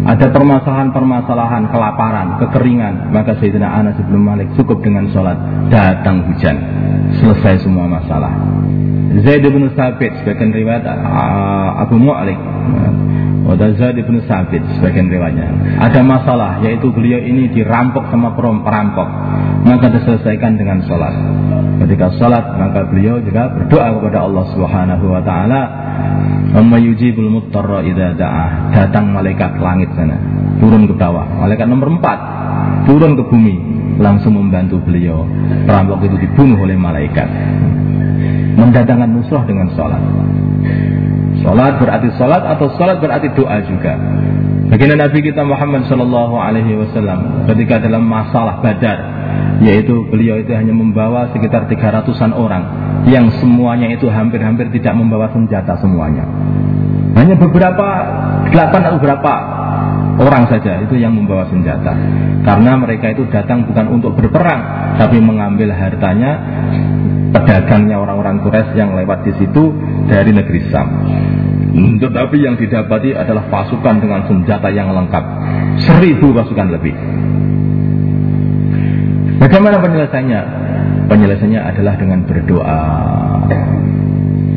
Ada permasalahan-permasalahan, kelaparan, kekeringan. Maka Sayyidina Anas ibnu Malik cukup dengan sholat. Datang hujan. Selesai semua masalah. Zaid bin Sabit sebagian riwayat uh, Abu Mu'alik Wada Zaid bin Sabit sebagian riwayatnya. Ada masalah yaitu beliau ini dirampok sama perampok. Maka diselesaikan dengan sholat. Ketika sholat maka beliau juga berdoa kepada Allah Subhanahu Wa Taala Amma yujibul muttarra datang malaikat langit sana turun ke bawah. Malaikat nomor empat turun ke bumi. Langsung membantu beliau. Perampok itu dibunuh oleh malaikat mendatangkan nusrah dengan sholat. Sholat berarti sholat atau sholat berarti doa juga. Baginda Nabi kita Muhammad Shallallahu Alaihi Wasallam ketika dalam masalah Badar, yaitu beliau itu hanya membawa sekitar 300an orang yang semuanya itu hampir-hampir tidak membawa senjata semuanya. Hanya beberapa delapan atau berapa orang saja itu yang membawa senjata. Karena mereka itu datang bukan untuk berperang, tapi mengambil hartanya pedagangnya orang-orang Quraisy yang lewat di situ dari negeri Sam. Tetapi yang didapati adalah pasukan dengan senjata yang lengkap. Seribu pasukan lebih. Bagaimana penyelesaiannya? Penyelesaiannya adalah dengan berdoa.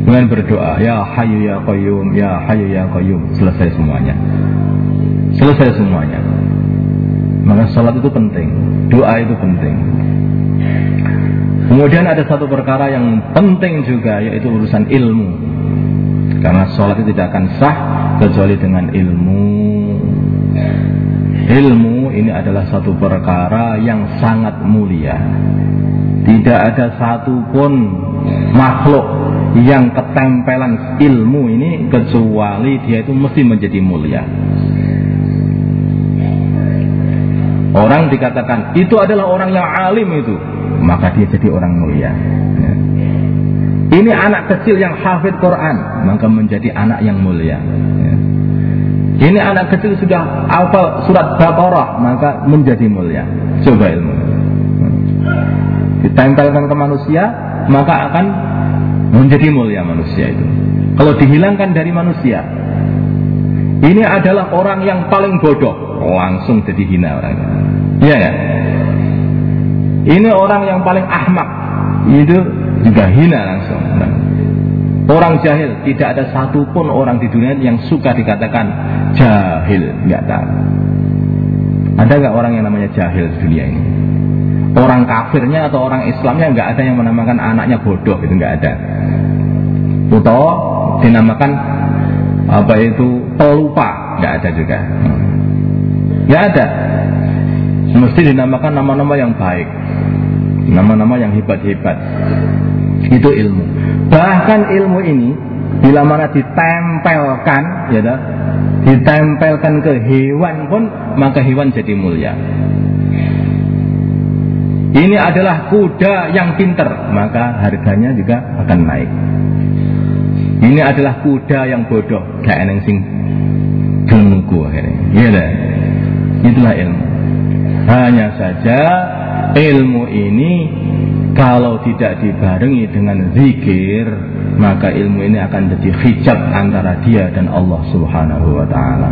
Dengan berdoa, ya hayu ya qayyum, ya hayu ya qayyum. Selesai semuanya. Selesai semuanya. Maka sholat itu penting. Doa itu penting. Kemudian ada satu perkara yang penting juga yaitu urusan ilmu. Karena sholat itu tidak akan sah kecuali dengan ilmu. Ilmu ini adalah satu perkara yang sangat mulia. Tidak ada satupun makhluk yang ketempelan ilmu ini kecuali dia itu mesti menjadi mulia. Orang dikatakan itu adalah orang yang alim itu maka dia jadi orang mulia. Ya. Ini anak kecil yang hafid Quran, maka menjadi anak yang mulia. Ya. Ini anak kecil sudah hafal surat Baqarah, maka menjadi mulia. Coba ilmu. Ditempelkan ke manusia, maka akan menjadi mulia manusia itu. Kalau dihilangkan dari manusia, ini adalah orang yang paling bodoh, langsung jadi hina orang. Iya ya? Ini orang yang paling ahmak. Itu juga hina langsung. Orang jahil, tidak ada satupun orang di dunia yang suka dikatakan jahil, nggak tahu. Ada nggak orang yang namanya jahil di dunia ini? Orang kafirnya atau orang Islamnya nggak ada yang menamakan anaknya bodoh, itu nggak ada. Atau dinamakan apa itu pelupa, nggak ada juga. Nggak ada. Mesti dinamakan nama-nama yang baik nama-nama yang hebat-hebat. Itu ilmu. Bahkan ilmu ini bila mana ditempelkan ya ditempelkan ke hewan pun maka hewan jadi mulia. Ini adalah kuda yang pinter maka harganya juga akan naik. Ini adalah kuda yang bodoh. Gak eneng sing dungu akhirnya. Ya itulah ilmu. Hanya saja ilmu ini kalau tidak dibarengi dengan zikir maka ilmu ini akan jadi hijab antara dia dan Allah Subhanahu wa taala.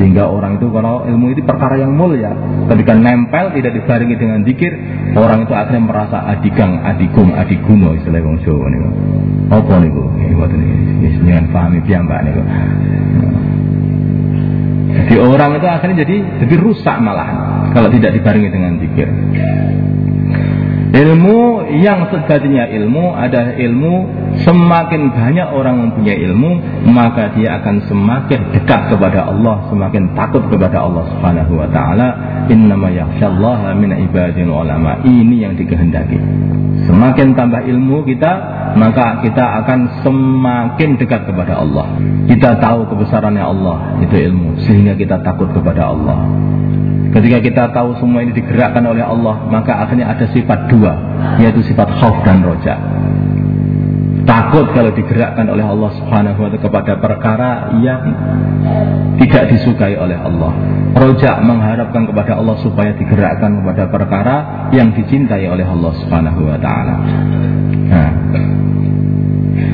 Sehingga orang itu kalau ilmu itu perkara yang mulia, ketika nempel tidak dibarengi dengan zikir, orang itu akhirnya merasa adigang, adigung, adiguno istilah wong Jawa niku. Apa niku? Iki. Dengan pahami piyambak niku. Jadi orang itu akhirnya jadi jadi rusak malahan kalau tidak dibarengi dengan zikir. Ilmu yang sejatinya ilmu adalah ilmu semakin banyak orang mempunyai ilmu maka dia akan semakin dekat kepada Allah, semakin takut kepada Allah Subhanahu wa taala. Innama yakhsyallaha min ibadil ulama. Ini yang dikehendaki. Semakin tambah ilmu kita, maka kita akan semakin dekat kepada Allah. Kita tahu kebesarannya Allah, itu ilmu, sehingga kita takut kepada Allah. Ketika kita tahu semua ini digerakkan oleh Allah, maka akhirnya ada sifat dua, yaitu sifat khauf dan roja. Takut kalau digerakkan oleh Allah Subhanahu wa taala kepada perkara yang tidak disukai oleh Allah. Roja mengharapkan kepada Allah supaya digerakkan kepada perkara yang dicintai oleh Allah Subhanahu wa taala. Nah,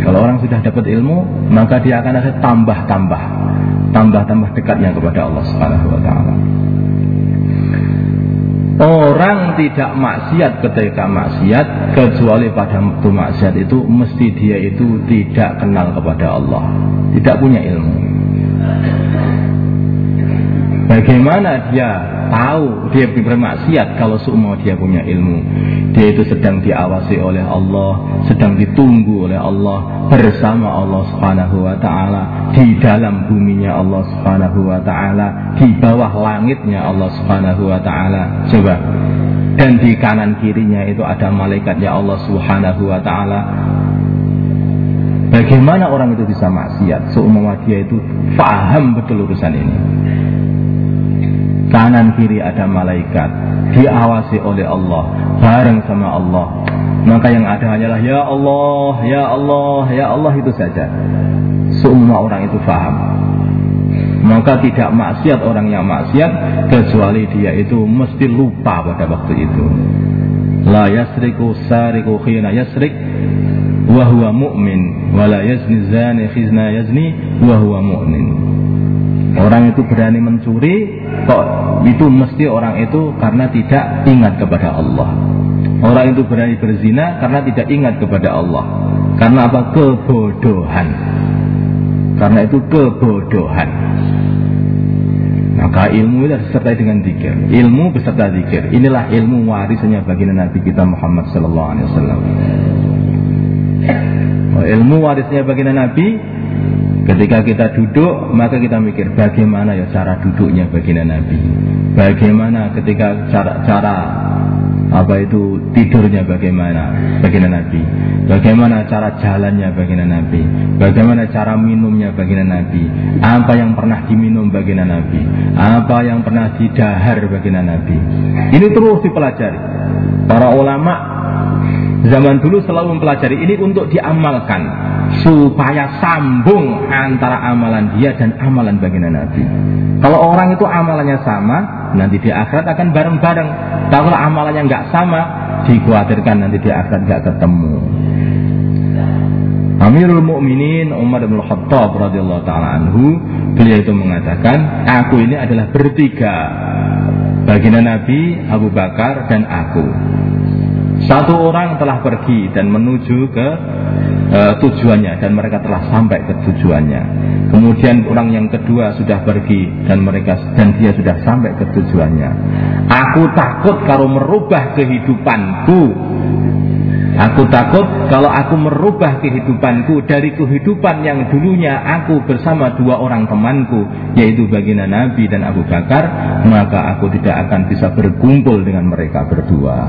kalau orang sudah dapat ilmu, maka dia akan ada tambah-tambah, tambah-tambah dekatnya kepada Allah Subhanahu wa taala. Orang tidak maksiat ketika maksiat kecuali pada waktu maksiat itu mesti dia itu tidak kenal kepada Allah, tidak punya ilmu. Bagaimana dia tahu dia bermaksiat kalau semua dia punya ilmu? Dia itu sedang diawasi oleh Allah, sedang ditunggu oleh Allah bersama Allah Subhanahu wa taala di dalam buminya Allah Subhanahu wa taala, di bawah langitnya Allah Subhanahu wa taala. Coba dan di kanan kirinya itu ada malaikatnya Allah Subhanahu wa taala Bagaimana orang itu bisa maksiat? Seumpama dia itu paham betul urusan ini. Kanan kiri ada malaikat, diawasi oleh Allah, bareng sama Allah. Maka yang ada hanyalah ya Allah, ya Allah, ya Allah itu saja. Semua orang itu paham. Maka tidak maksiat orang yang maksiat kecuali dia itu mesti lupa pada waktu itu. La yasriku sariku khina yasrik wa huwa mu'min wa la yazni zani khizna yazni wa huwa mu'min. Orang itu berani mencuri kok itu mesti orang itu karena tidak ingat kepada Allah. Orang itu berani berzina karena tidak ingat kepada Allah. Karena apa? Kebodohan. Karena itu kebodohan. Maka ilmu itu disertai dengan zikir. Ilmu beserta zikir. Inilah ilmu warisnya bagi Nabi kita Muhammad sallallahu alaihi wasallam. Ilmu warisnya bagi Nabi Ketika kita duduk, maka kita mikir bagaimana ya cara duduknya baginda Nabi. Bagaimana ketika cara cara apa itu tidurnya bagaimana baginda Nabi. Bagaimana cara jalannya baginda Nabi. Bagaimana cara minumnya baginda Nabi. Apa yang pernah diminum baginda Nabi. Apa yang pernah didahar baginda Nabi. Ini terus dipelajari. Para ulama zaman dulu selalu mempelajari ini untuk diamalkan supaya sambung antara amalan dia dan amalan baginda Nabi. Kalau orang itu amalannya sama, nanti di akhirat akan bareng-bareng. Kalau amalannya nggak sama, dikhawatirkan nanti di akhirat nggak ketemu. Amirul Mukminin Umar bin Khattab radhiyallahu taala anhu beliau itu mengatakan aku ini adalah bertiga baginda Nabi Abu Bakar dan aku satu orang telah pergi dan menuju ke e, tujuannya dan mereka telah sampai ke tujuannya. Kemudian orang yang kedua sudah pergi dan mereka dan dia sudah sampai ke tujuannya. Aku takut kalau merubah kehidupanku. Aku takut kalau aku merubah kehidupanku dari kehidupan yang dulunya aku bersama dua orang temanku, yaitu baginda Nabi dan Abu Bakar, maka aku tidak akan bisa berkumpul dengan mereka berdua.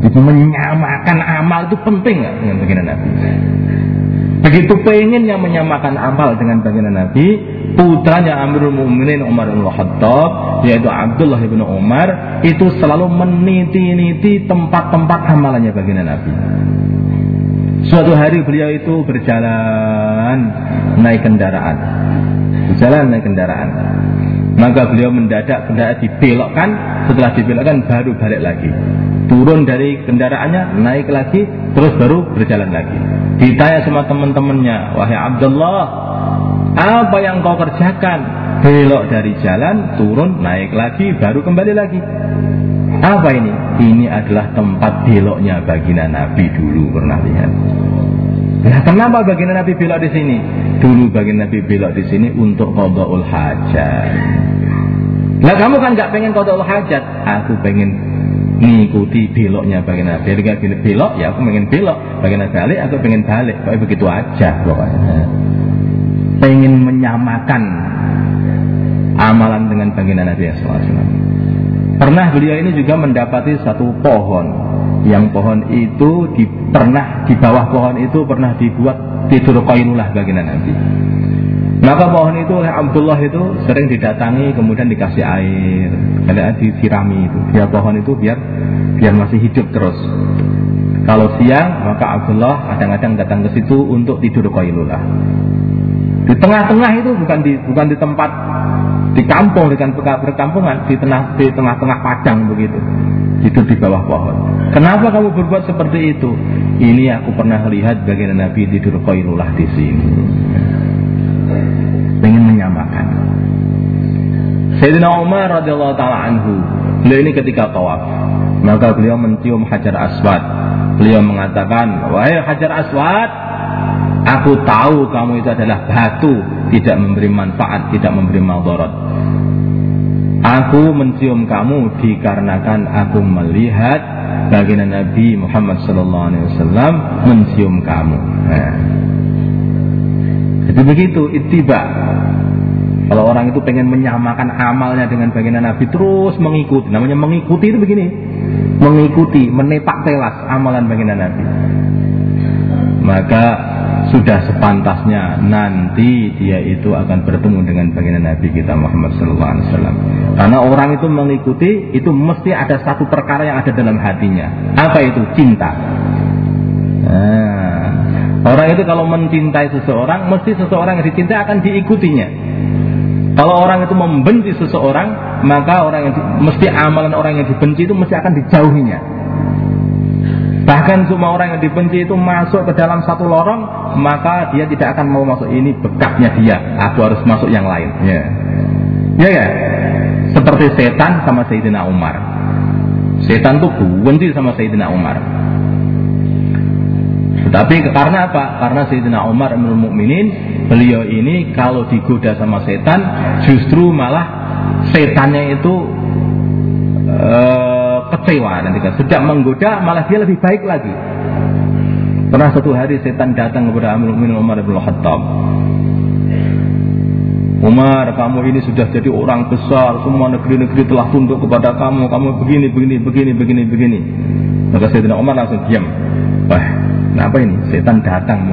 Jadi menyamakan amal itu penting nggak dengan baginda Nabi? Begitu pengennya menyamakan amal dengan baginda Nabi, putranya Amirul Mukminin Umar bin Khattab, yaitu Abdullah bin Umar, itu selalu meniti-niti tempat-tempat amalannya baginda Nabi. Suatu hari beliau itu berjalan naik kendaraan. Berjalan naik kendaraan. Maka beliau mendadak kendaraan dibelokkan, setelah dibelokkan baru balik lagi turun dari kendaraannya, naik lagi, terus baru berjalan lagi. Ditanya sama teman-temannya, wahai Abdullah, apa yang kau kerjakan? Belok dari jalan, turun, naik lagi, baru kembali lagi. Apa ini? Ini adalah tempat beloknya baginda Nabi dulu pernah lihat. Nah, kenapa baginda Nabi belok di sini? Dulu baginda Nabi belok di sini untuk qadaul hajat. Nah, kamu kan nggak pengen qadaul hajat? Aku pengen mengikuti beloknya bagian Nabi. Ketika belok ya aku pengen belok, bagian balik aku pengen balik. Pokoknya begitu aja pokoknya. Pengen menyamakan amalan dengan baginda Nabi SAW. Pernah beliau ini juga mendapati satu pohon yang pohon itu di, pernah di bawah pohon itu pernah dibuat tidur koinulah baginda Nabi. Maka pohon itu oleh Abdullah itu sering didatangi kemudian dikasih air, kadang disirami itu. Biar pohon itu biar biar masih hidup terus. Kalau siang maka Abdullah kadang-kadang datang ke situ untuk tidur koilulah. Di tengah-tengah itu bukan di bukan di tempat di kampung dengan perkampungan di tengah di tengah-tengah padang begitu tidur di bawah pohon. Kenapa kamu berbuat seperti itu? Ini aku pernah lihat bagian Nabi tidur koilulah di sini ingin menyamakan. Sayyidina Umar radhiyallahu taala anhu, beliau ini ketika tawaf, maka beliau mencium Hajar Aswad. Beliau mengatakan, "Wahai Hajar Aswad, aku tahu kamu itu adalah batu, tidak memberi manfaat, tidak memberi madarat. Aku mencium kamu dikarenakan aku melihat baginda Nabi Muhammad sallallahu alaihi wasallam mencium kamu." Nah, jadi begitu ittiba. Kalau orang itu pengen menyamakan amalnya dengan baginda Nabi terus mengikuti. Namanya mengikuti itu begini. Mengikuti, menepak telas amalan baginda Nabi. Maka sudah sepantasnya nanti dia itu akan bertemu dengan baginda Nabi kita Muhammad Wasallam. Karena orang itu mengikuti itu mesti ada satu perkara yang ada dalam hatinya. Apa itu? Cinta. Nah, orang itu kalau mencintai seseorang, mesti seseorang yang dicintai akan diikutinya. Kalau orang itu membenci seseorang, maka orang yang mesti amalan orang yang dibenci itu mesti akan dijauhinya. Bahkan semua orang yang dibenci itu masuk ke dalam satu lorong, maka dia tidak akan mau masuk ini bekasnya dia. Aku harus masuk yang lain. Ya, ya, ya. Seperti setan sama Sayyidina Umar. Setan tuh benci sama Sayyidina Umar. Tetapi karena apa? Karena Sayyidina Umar Amirul Mukminin, beliau ini kalau digoda sama setan, justru malah setannya itu uh, kecewa nanti kan. Sejak menggoda malah dia lebih baik lagi. Pernah satu hari setan datang kepada Amirul Mukminin Umar bin Khattab. Umar, kamu ini sudah jadi orang besar, semua negeri-negeri telah tunduk kepada kamu, kamu begini, begini, begini, begini, begini. Maka Sayyidina Umar langsung diam. Wah, kenapa ini? Setan datang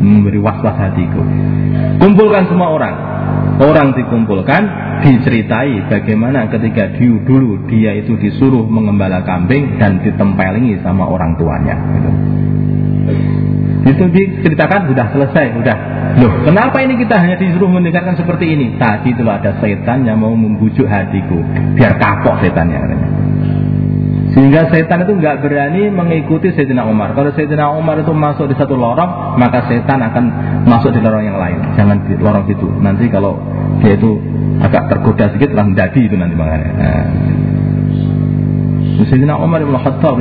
memberi was-was hatiku. Kumpulkan semua orang. Orang dikumpulkan, diceritai bagaimana ketika dia dulu dia itu disuruh mengembala kambing dan ditempelingi sama orang tuanya gitu. itu diceritakan sudah selesai sudah loh kenapa ini kita hanya disuruh mendengarkan seperti ini? Tadi itu ada setan yang mau membujuk hatiku. Biar kapok setannya sehingga setan itu nggak berani mengikuti Sayyidina Umar. Kalau Sayyidina Umar itu masuk di satu lorong, maka setan akan masuk di lorong yang lain. Jangan di lorong itu. Nanti kalau dia itu agak tergoda sedikit, lah dadi itu nanti makanya. Nah. Sayyidina Umar bin Khattab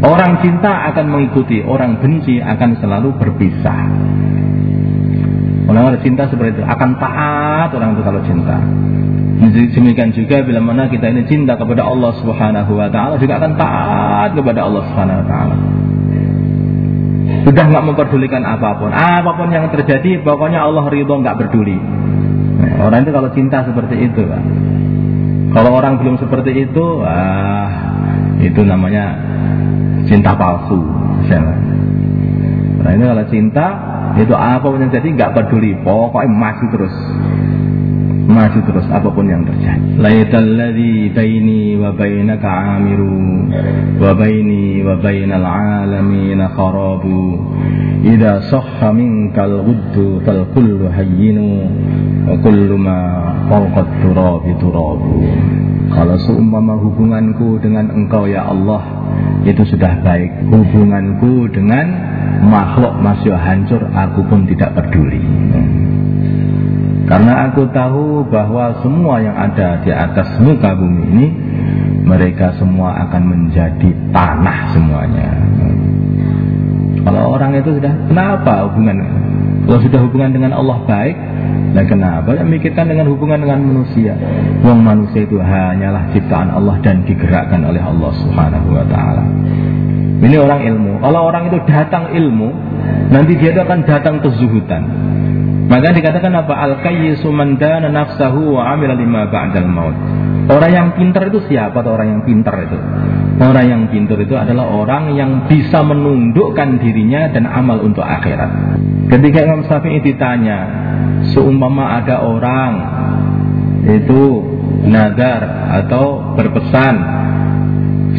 Orang cinta akan mengikuti, orang benci akan selalu berpisah. Orang ada cinta seperti itu akan taat orang itu kalau cinta. Demikian juga bila mana kita ini cinta kepada Allah Subhanahu wa taala juga akan taat kepada Allah Subhanahu wa taala. Sudah nggak memperdulikan apa pun, apa pun yang terjadi, pokoknya Allah ridho nggak peduli. Nah, orang itu kalau cinta seperti itu, Pak. Kalau orang belum seperti itu, ah, itu namanya cinta palsu. Nah ini kalau cinta, itu apa pun yang jadi nggak peduli, pokoknya maju terus maju terus apa pun yang terjadi. Laitalladzi baini wa bainaka amiru wa baini wa bainal alamin kharabu idza sahha minkal ghuddu fal kullu hayyinu wa kullu ma fawqa turabi turabu. Kalau seumpama hubunganku dengan engkau ya Allah itu sudah baik. Hubunganku dengan makhluk masih hancur, aku pun tidak peduli. Karena aku tahu bahwa semua yang ada di atas muka bumi ini mereka semua akan menjadi tanah semuanya. Kalau orang itu sudah kenapa hubungan? Kalau sudah hubungan dengan Allah baik, dan kenapa yang mikirkan dengan hubungan dengan manusia? Wong manusia itu hanyalah ciptaan Allah dan digerakkan oleh Allah Subhanahu wa taala. Ini orang ilmu. Kalau orang itu datang ilmu, nanti dia itu akan datang kezuhudan. Maka dikatakan apa? Al-kayyisu nafsahu wa amila lima ba'dal maut. Orang yang pintar itu siapa atau orang yang pintar itu? Orang yang pintar itu adalah orang yang bisa menundukkan dirinya dan amal untuk akhirat. Ketika Imam Syafi'i ditanya, seumpama ada orang itu nazar atau berpesan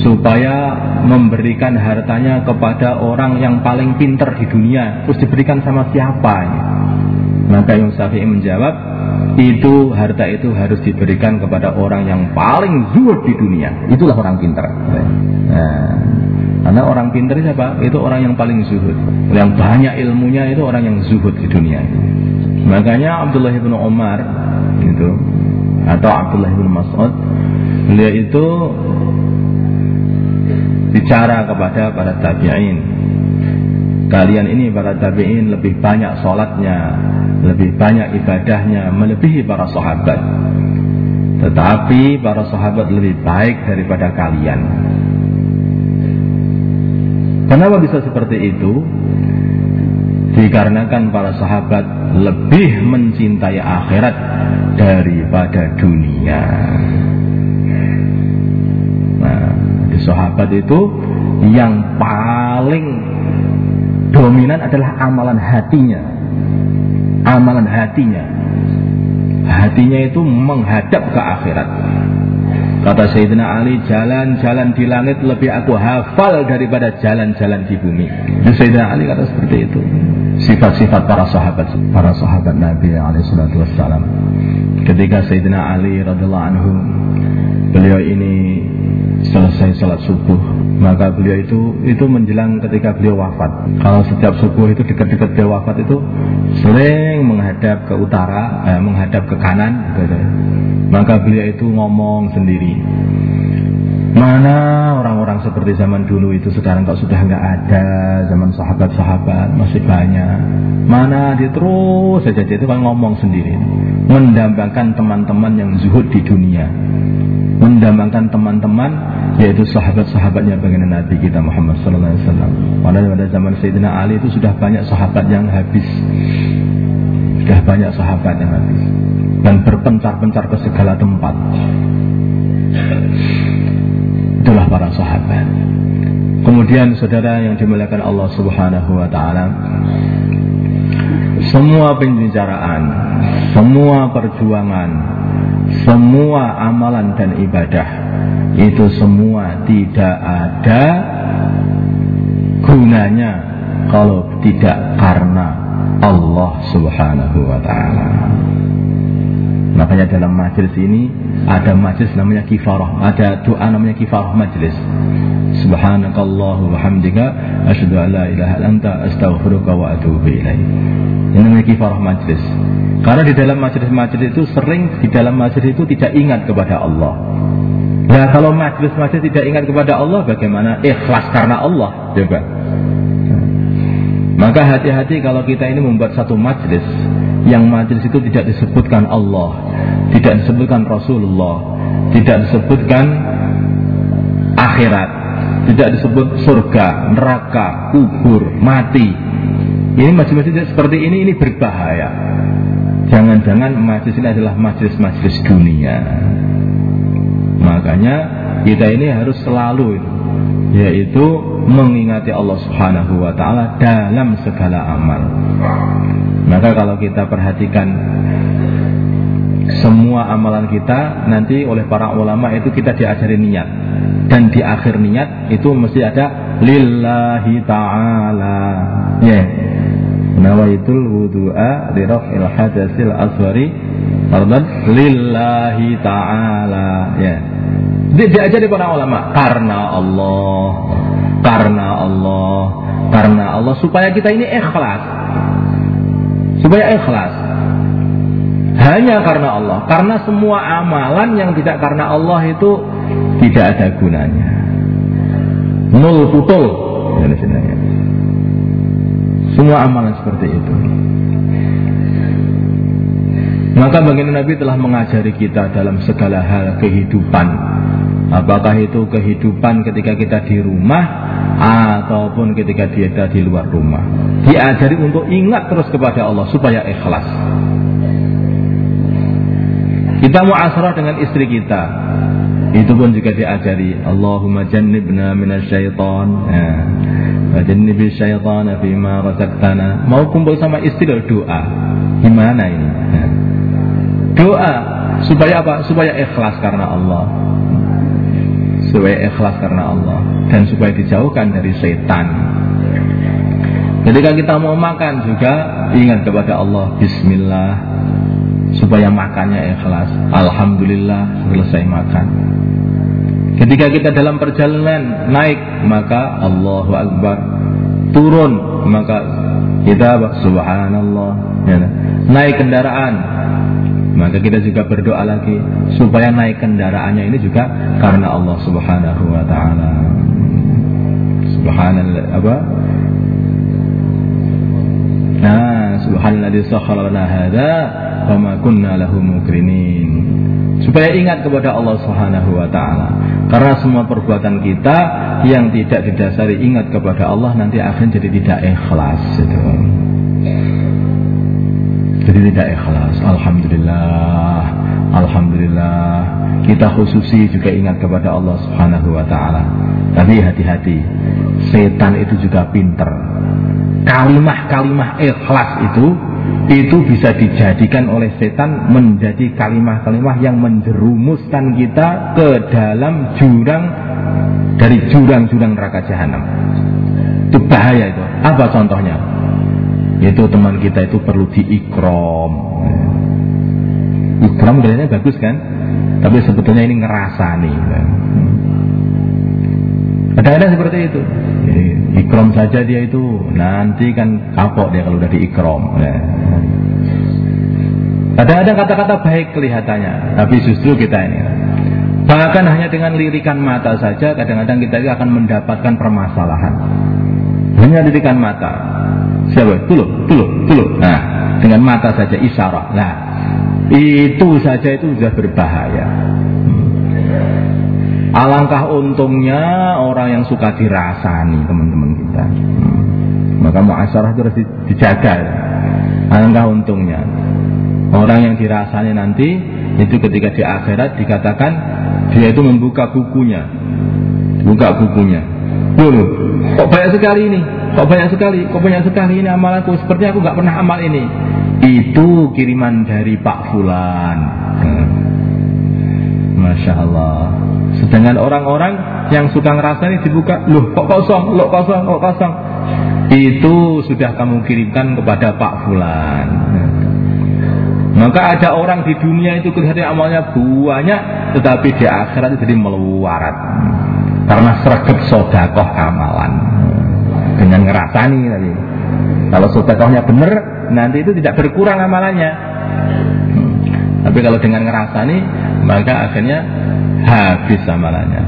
supaya memberikan hartanya kepada orang yang paling pintar di dunia, terus diberikan sama siapa? Ya? Maka Imam Syafi'i menjawab, itu harta itu harus diberikan kepada orang yang paling zuhud di dunia. Itulah orang pintar. Nah, karena orang pintar siapa? Itu orang yang paling zuhud. Yang banyak ilmunya itu orang yang zuhud di dunia. Makanya Abdullah bin Umar itu atau Abdullah bin Mas'ud beliau itu bicara kepada para tabi'in kalian ini para tabi'in lebih banyak sholatnya lebih banyak ibadahnya melebihi para sahabat. Tetapi para sahabat lebih baik daripada kalian. Kenapa bisa seperti itu? Dikarenakan para sahabat lebih mencintai akhirat daripada dunia. Sahabat itu yang paling dominan adalah amalan hatinya. Amalan hatinya. Hatinya itu menghadap ke akhirat. Kata Sayyidina Ali, jalan-jalan di langit lebih aku hafal daripada jalan-jalan di bumi. Itu Sayyidina Ali kata seperti itu. Sifat-sifat para sahabat, para sahabat Nabi alaihissalatu wassalam. Ketika Sayyidina Ali radhiallahu anhu, beliau ini selesai sholat subuh, maka beliau itu itu menjelang ketika beliau wafat. Kalau setiap subuh itu dekat-dekat beliau wafat itu sering menghadap ke utara, eh, menghadap ke kanan, gitu. Maka beliau itu ngomong sendiri. Mana orang-orang seperti zaman dulu itu sekarang kok sudah nggak ada zaman sahabat-sahabat masih banyak. Mana dia terus saja itu kan ngomong sendiri, mendambakan teman-teman yang zuhud di dunia, mendambakan teman-teman yaitu sahabat-sahabatnya baginda Nabi kita Muhammad Sallallahu Alaihi Wasallam. Padahal pada zaman Sayyidina Ali itu sudah banyak sahabat yang habis, sudah banyak sahabat yang habis dan berpencar-pencar ke segala tempat. Itulah para sahabat. Kemudian saudara yang dimuliakan Allah Subhanahu wa taala, semua pembicaraan, semua perjuangan, semua amalan dan ibadah itu semua tidak ada gunanya kalau tidak karena Allah Subhanahu wa taala. Makanya dalam majelis ini ada majelis namanya kifarah, ada doa namanya kifarah majelis. Subhanakallahu wa hamdika asyhadu an la ilaha anta astaghfiruka wa atubu ilaik. Ini namanya kifarah majelis. Karena di dalam majelis-majelis itu sering di dalam majelis itu tidak ingat kepada Allah. Nah kalau majelis-majelis tidak ingat kepada Allah bagaimana ikhlas karena Allah coba. Maka hati-hati kalau kita ini membuat satu majelis yang majelis itu tidak disebutkan Allah, tidak disebutkan Rasulullah, tidak disebutkan akhirat, tidak disebut surga, neraka, kubur, mati. Ini majelis-majelis seperti ini ini berbahaya. Jangan-jangan majelis ini adalah majelis-majelis dunia. Makanya kita ini harus selalu yaitu mengingati Allah Subhanahu wa taala dalam segala amal. Maka kalau kita perhatikan semua amalan kita nanti oleh para ulama itu kita diajari niat dan di akhir niat itu mesti ada lillahi taala. Ya. Yeah. Nawaitul wudu'a li raf'il hadatsil aswari fardan lillahi taala. Ya. Diajari para ulama karena Allah, karena Allah, karena Allah supaya kita ini ikhlas. Supaya ikhlas. Hanya karena Allah. Karena semua amalan yang tidak karena Allah itu tidak ada gunanya. Nol putul. Semua amalan seperti itu. Maka baginda Nabi telah mengajari kita dalam segala hal kehidupan. Apakah itu kehidupan ketika kita di rumah ataupun ketika kita di luar rumah. Diajari untuk ingat terus kepada Allah supaya ikhlas. Kita mau dengan istri kita. Itu pun juga diajari. Allahumma jannibna minasyaitan. Ya. Wajannibi syaitana fima razaqtana. Mau kumpul sama istri doa. Gimana ini? Doa supaya apa? Supaya ikhlas karena Allah. Supaya ikhlas karena Allah dan supaya dijauhkan dari setan. Ketika kita mau makan juga ingat kepada Allah Bismillah supaya makannya ikhlas. Alhamdulillah selesai makan. Ketika kita dalam perjalanan naik maka Allahu Akbar turun maka kita subhanallah ya. naik kendaraan maka kita juga berdoa lagi supaya naik kendaraannya ini juga karena Allah Subhanahu wa taala. Subhanallah apa? Nah, sakhkhara lana hadza wa ma kunna lahu mukrinin. Supaya ingat kepada Allah Subhanahu wa taala. Karena semua perbuatan kita yang tidak didasari ingat kepada Allah nanti akan jadi tidak ikhlas itu. Jadi tidak ikhlas. Alhamdulillah. Alhamdulillah. Kita khususi juga ingat kepada Allah Subhanahu wa taala. Tapi hati-hati. Setan itu juga pinter. kalimah-kalimah ikhlas itu itu bisa dijadikan oleh setan menjadi kalimah-kalimah yang menjerumuskan kita ke dalam jurang dari jurang-jurang neraka jahanam. Itu bahaya itu. Apa contohnya? Itu teman kita itu perlu diikrom. Ikrom kelihatannya bagus kan? Tapi sebetulnya ini ngerasa nih. Kadang-kadang seperti itu. Ikrom saja dia itu nanti kan kapok dia kalau udah diikrom. Ya. Kadang-kadang kata-kata baik kelihatannya, tapi justru kita ini. Bahkan hanya dengan lirikan mata saja, kadang-kadang kita akan mendapatkan permasalahan. Hanya lirikan mata. Siapa? Tulu, tulu, tulu. Nah, dengan mata saja isyarat. Nah, itu saja itu sudah berbahaya. Alangkah untungnya orang yang suka dirasani teman-teman kita. Hmm. Maka muasyarah itu harus dijaga. Alangkah untungnya. Orang yang dirasani nanti itu ketika di akhirat dikatakan dia itu membuka bukunya. Buka bukunya. Loh, kok banyak sekali ini? Kok banyak sekali? Kok banyak sekali ini amalanku? Seperti aku nggak pernah amal ini. Itu kiriman dari Pak Fulan. Masya Allah. Sedangkan orang-orang yang suka ngerasa ini dibuka, loh kok kosong, loh kosong, kok kosong. Itu sudah kamu kirimkan kepada Pak Fulan. Maka ada orang di dunia itu kelihatan amalnya banyak, tetapi di akhirat itu jadi meluarat. Karena sergap sodakoh amalan. Dengan ngerasani tadi. Kalau sodakohnya benar, nanti itu tidak berkurang amalannya. Tapi kalau dengan ngerasani, maka akhirnya habis amalannya.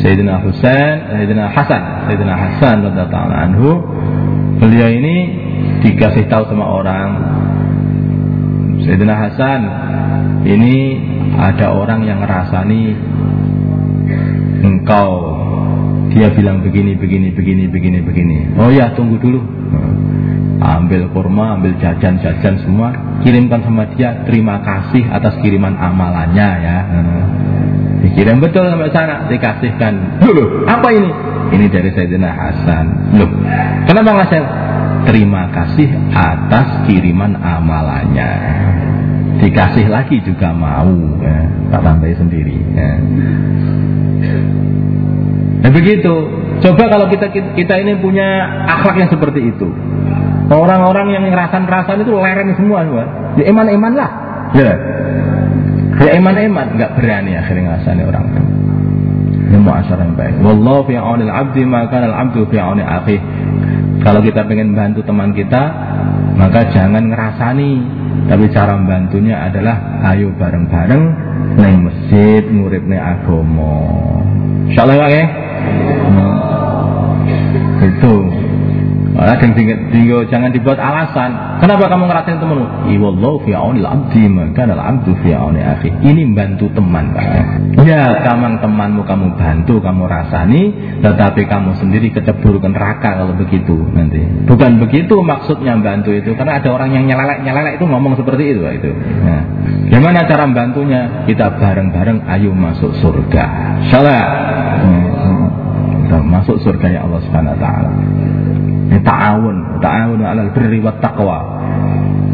Sayyidina Husain, Sayyidina Hasan, Sayyidina Hasan radhiyallahu anhu, beliau ini dikasih tahu sama orang. Sayyidina Hasan ini ada orang yang ngerasani engkau dia bilang begini begini begini begini begini. Oh ya tunggu dulu. Ambil kurma ambil jajan jajan semua kirimkan sama dia terima kasih atas kiriman amalannya ya. Dikirim betul sampai sana dikasihkan. Dulu apa ini? Ini dari Sayyidina Hasan. Loh kenapa ngasih terima kasih atas kiriman amalannya. Dikasih lagi juga mau ya. tak tambah sendiri ya. Nah begitu. Coba kalau kita kita ini punya akhlak yang seperti itu. Orang-orang yang ngerasan-ngerasan itu leren semua, semua. Ya eman-eman lah. Ya. Ya eman-eman, nggak berani akhirnya ngerasani orang itu. Ini muasyarah yang baik. Wallahu fi aunil abdi maka al abdu fi auni akhi. Kalau kita pengen bantu teman kita, maka jangan ngerasani. Tapi cara membantunya adalah ayo bareng-bareng neng masjid nguripne agomo. Insyaallah ya. Itu. Malah dan tinggal jangan dibuat alasan. Kenapa kamu ngerasain temanmu? Iwallahu fi aunil abdi maka al abdu fi auni akhi. Ini bantu teman. Ya, kamu temanmu kamu bantu, kamu rasani, tetapi kamu sendiri kecebur ke neraka kalau begitu nanti. Bukan begitu maksudnya bantu itu, karena ada orang yang nyelelek-nyelelek itu ngomong seperti itu, itu. Nah, gimana cara bantunya? Kita bareng-bareng ayo masuk surga. Salah. Masuk surga ya Allah Subhanahu wa taala. Ini ta'awun, ta'awun alal birri wa taqwa.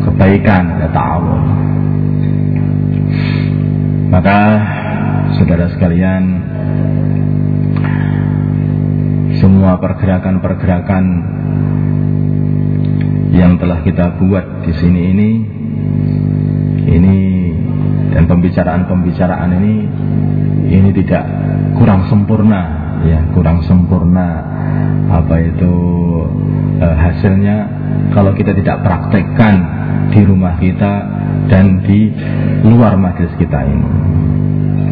Kebaikan ya ta'awun. Maka saudara sekalian semua pergerakan-pergerakan yang telah kita buat di sini ini ini dan pembicaraan-pembicaraan ini ini tidak kurang sempurna ya kurang sempurna. Apa itu e, hasilnya? Kalau kita tidak praktekkan di rumah kita dan di luar majelis kita ini.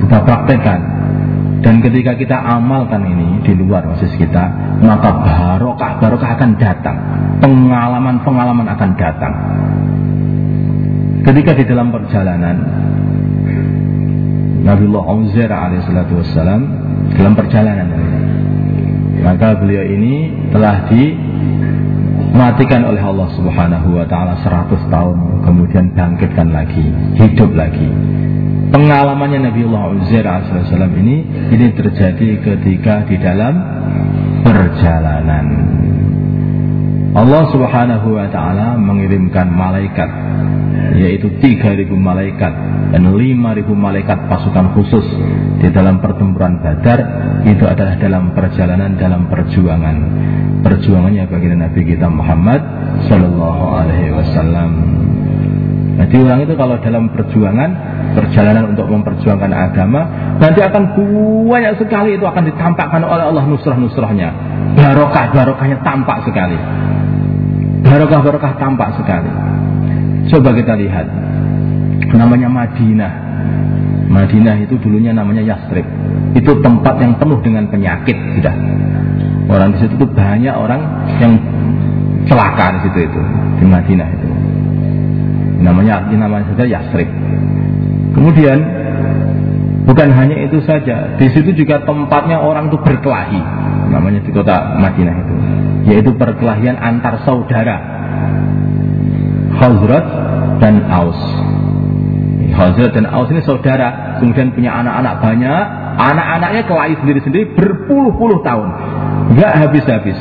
Kita praktekkan. Dan ketika kita amalkan ini di luar majelis kita maka barokah barokah akan datang. Pengalaman pengalaman akan datang. Ketika di dalam perjalanan Nabiullah Uzair alaihissalatu wassalam dalam perjalanan maka beliau ini telah dimatikan oleh Allah Subhanahu wa taala 100 tahun kemudian bangkitkan lagi, hidup lagi. Pengalamannya Nabiullah Uzair alaihissalam ini ini terjadi ketika di dalam perjalanan. Allah Subhanahu wa taala mengirimkan malaikat yaitu 3000 malaikat dan 5000 malaikat pasukan khusus di dalam pertempuran Badar itu adalah dalam perjalanan dalam perjuangan perjuangannya bagi Nabi kita Muhammad Sallallahu Alaihi Wasallam. Jadi orang itu kalau dalam perjuangan, perjalanan untuk memperjuangkan agama, nanti akan banyak sekali itu akan ditampakkan oleh Allah nusrah-nusrahnya. Barokah-barokahnya tampak sekali. Barokah-barokah tampak sekali. Coba kita lihat. Namanya Madinah. Madinah itu dulunya namanya Yastrib. Itu tempat yang penuh dengan penyakit sudah. Orang di situ tuh banyak orang yang celaka di situ itu di Madinah itu namanya namanya saja Yasrib. Kemudian bukan hanya itu saja, di situ juga tempatnya orang itu berkelahi, namanya di kota Madinah itu, yaitu perkelahian antar saudara Khazraj dan Aus. Khazraj dan Aus ini saudara, kemudian punya anak-anak banyak, anak-anaknya kelahi sendiri-sendiri berpuluh-puluh tahun, nggak habis-habis.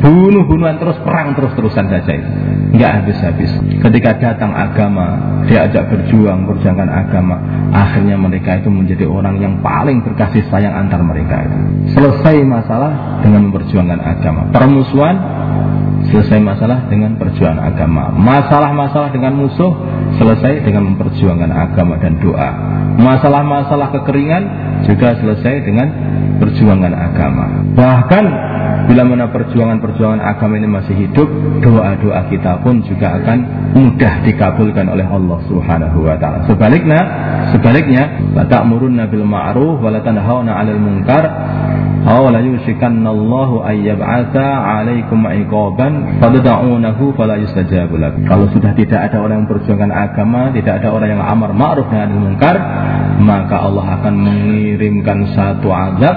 Bunuh-bunuhan terus perang terus-terusan saja itu. Nggak habis-habis. Ketika datang agama diajak berjuang perjuangan agama akhirnya mereka itu menjadi orang yang paling berkasih sayang antar mereka selesai masalah dengan memperjuangkan agama. Permusuhan selesai masalah dengan perjuangan agama. Masalah-masalah dengan musuh selesai dengan memperjuangkan agama dan doa. Masalah-masalah kekeringan juga selesai dengan perjuangan agama. Bahkan Bila mana perjuangan-perjuangan agama ini masih hidup, doa-doa kita pun juga akan mudah dikabulkan oleh Allah Subhanahu wa taala. Sebaliknya, sebaliknya, la ta'murunna bil ma'ruf wa la tanhauna 'anil munkar aw la yushikanallahu ayyab'atsa 'alaikum iqaban fad'unahu fala yustajabu lakum. Kalau sudah tidak ada orang yang perjuangan agama, tidak ada orang yang amar ma'ruf nahi munkar, maka Allah akan mengirimkan satu azab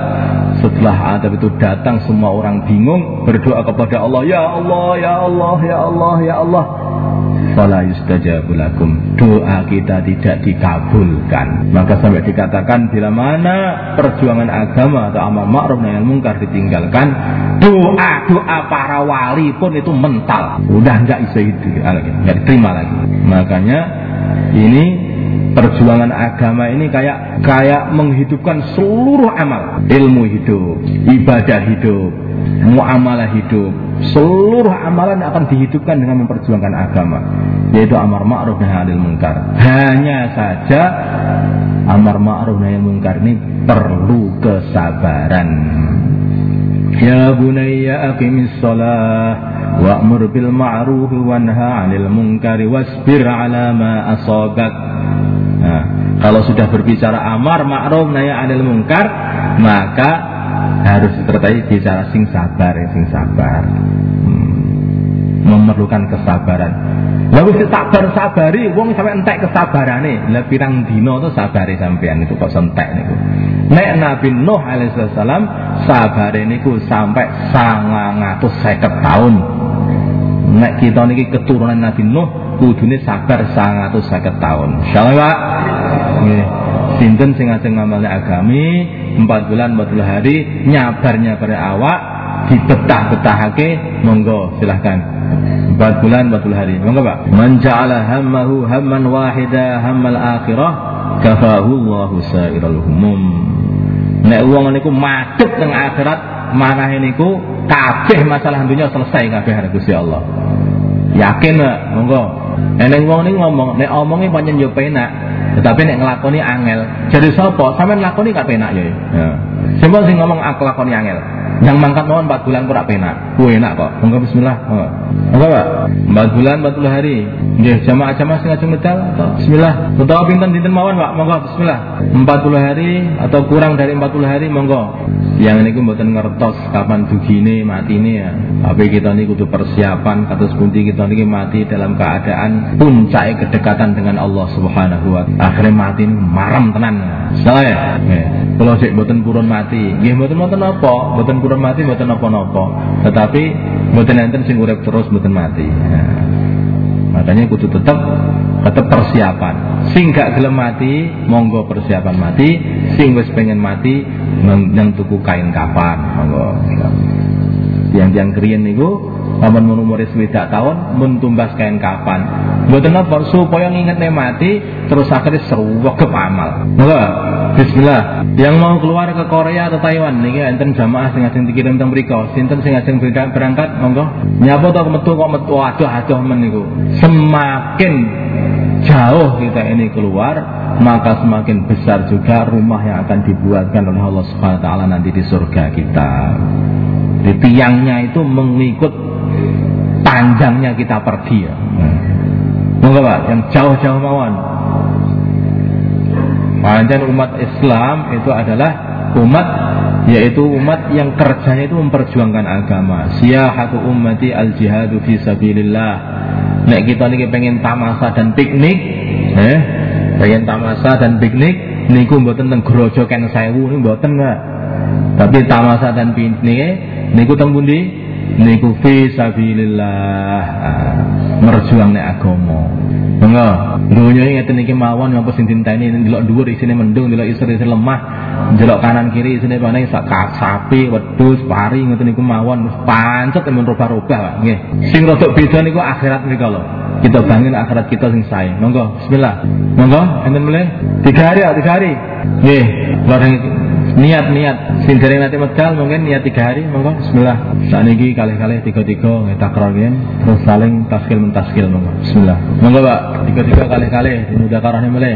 setelah adab itu datang semua orang bingung berdoa kepada Allah ya Allah ya Allah ya Allah ya Allah. Fala doa kita tidak dikabulkan. Maka sampai dikatakan bila mana perjuangan agama atau amal ma'ruf nahi mungkar ditinggalkan doa doa para wali pun itu mental. Udah nggak bisa itu nggak diterima lagi. Makanya ini perjuangan agama ini kayak kayak menghidupkan seluruh amal. Ilmu hidup ibadah hidup muamalah hidup. Seluruh amalan akan dihidupkan dengan memperjuangkan agama. Yaitu amar ma'ruf nahi anil munkar. Hanya saja amar ma'ruf nahi munkar ini perlu kesabaran Bunayya aqimis salah wa'mur bil ma'ruf wanha 'anil munkari wasbir 'ala ma asabak Nah, kalau sudah berbicara amar ma'ruf nahi anil mungkar, maka harus disertai bicara sing sabar, ya, sing sabar. Hmm. Memerlukan kesabaran. Lalu sabar sabari, wong sampai entek kesabarane. Lah pirang tuh sabari sampean itu kok entek niku. Nek Nabi Nuh alaihissalam sabare niku sampai 950 tahun. Nek kita niki keturunan Nabi Nuh kudune sabar 150 tahun. Insyaallah Pak. Nggih. Sinten sing ajeng ngamalne agami 4 bulan 40 hari nyabarnya pada awak dibetah-betahake monggo silahkan. 4 bulan 40 hari. Monggo Pak. Man ja'ala hammahu hamman wahida hammal akhirah kafahu Allahu sa'iral humum. Nek wong niku madhep teng akhirat manah niku kabeh masalah dunia selesai kabeh Gusti Allah. Yakin nggak monggo. Eneng wong ning ngomong, nek omonge pancen yo penak, tetapi nek nglakoni angel. Jadi sapa? Sampeyan nglakoni gak penak ya. Ya. Sing ngomong aku lakoni angel? Yang mangkat mohon 4 bulan kurang penak. Ku enak kok. Monggo bismillah. Monggo Pak. 4 bulan 40 hari. Nggih, jamaah-jamaah sing ngajeng medal bismillah. Utawa pinten dinten mawon Pak. Monggo bismillah. 40 hari atau kurang dari 40 hari monggo. Yang niku mboten ngertos kapan dugine matine ya. Tapi kita ini kudu persiapan kados pundi kita niki mati dalam keadaan puncak kedekatan dengan Allah Subhanahu wa taala. Akhirnya mati maram tenan. Salah ya? Kalau sik mboten purun mati, nggih mboten mboten apa, mboten purun mati mboten napa-napa. Tetapi mboten enten sing urip terus mboten mati. Nah, makanya kudu tetap tetap persiapan. Sing gak gelem mati, monggo persiapan mati. Sing wis pengen mati, yang tuku kain kapan, monggo. Tiang-tiang kriyen niku paman mun umure swidak tahun mun tumbas kain kapan. Mboten napa supaya ngingetne mati terus akhirnya ke amal. Monggo. Bismillah. Yang mau keluar ke Korea atau Taiwan niki enten jamaah sing ajeng dikirim teng mriku. Sinten sing ajeng berangkat monggo. Nyapa to metu kok metu aduh aduh men. Semakin jauh kita ini keluar maka semakin besar juga rumah yang akan dibuatkan oleh Allah Subhanahu wa taala nanti di surga kita. Di tiangnya itu mengikut panjangnya kita pergi ya. Monggo Pak, yang jauh-jauh mawon. Panjang umat Islam itu adalah umat yaitu umat yang kerjanya itu memperjuangkan agama. Siyahatu ummati al jihadu fi sabilillah. Nek kita niki pengen tamasa dan piknik, eh, pengen tamasa dan piknik, niku mboten teng grojokan sewu niku mboten enggak. Tapi tamasa dan piknik niku teng pundi niku fi sabilillah. Merjuang nek agama. Monggo. Dunya ngeten iki mawon apa sing dinteni ndelok dhuwur isine mendung ndelok isor isine lemah ndelok kanan kiri isine paling sak sapi wedhus pari ngoten niku mawon. Pancet men robah-robah Pak. Nggih. Sing rada beda niku akhirat niku lho. Kita bangun akhirat kita sing sae. Monggo. Bismillah. Monggo. Enten mulai tiga hari tiga hari. Nggih niat-niat sing nanti medal mungkin niat tiga hari monggo. Bismillah. Saat ini kali-kali tiga-tiga kita kerogen terus saling taskil mentaskil monggo. Bismillah. Monggo pak. Tiga-tiga kali-kali mudah karahnya mulai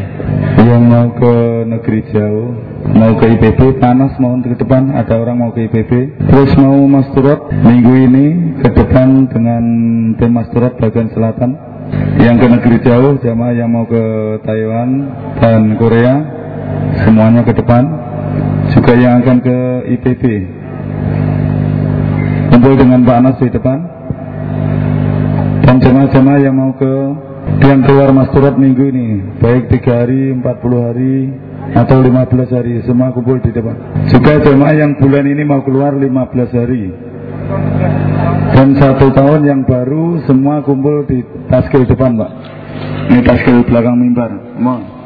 yang mau ke negeri jauh mau ke IPB panas mau ke depan ada orang mau ke IPB terus mau mas turut minggu ini ke depan dengan tim mas turut bagian selatan. Yang ke negeri jauh jamaah yang mau ke Taiwan dan Korea semuanya ke depan juga yang akan ke IPB kumpul dengan Pak Anas di depan. Dan jemaah-jemaah yang mau ke yang keluar masturat minggu ini. Baik 3 hari, 40 hari atau 15 hari. Semua kumpul di depan. Juga jemaah yang bulan ini mau keluar 15 hari. Dan satu tahun yang baru semua kumpul di taskil depan Pak. Ini taskil belakang mimbar. Mohon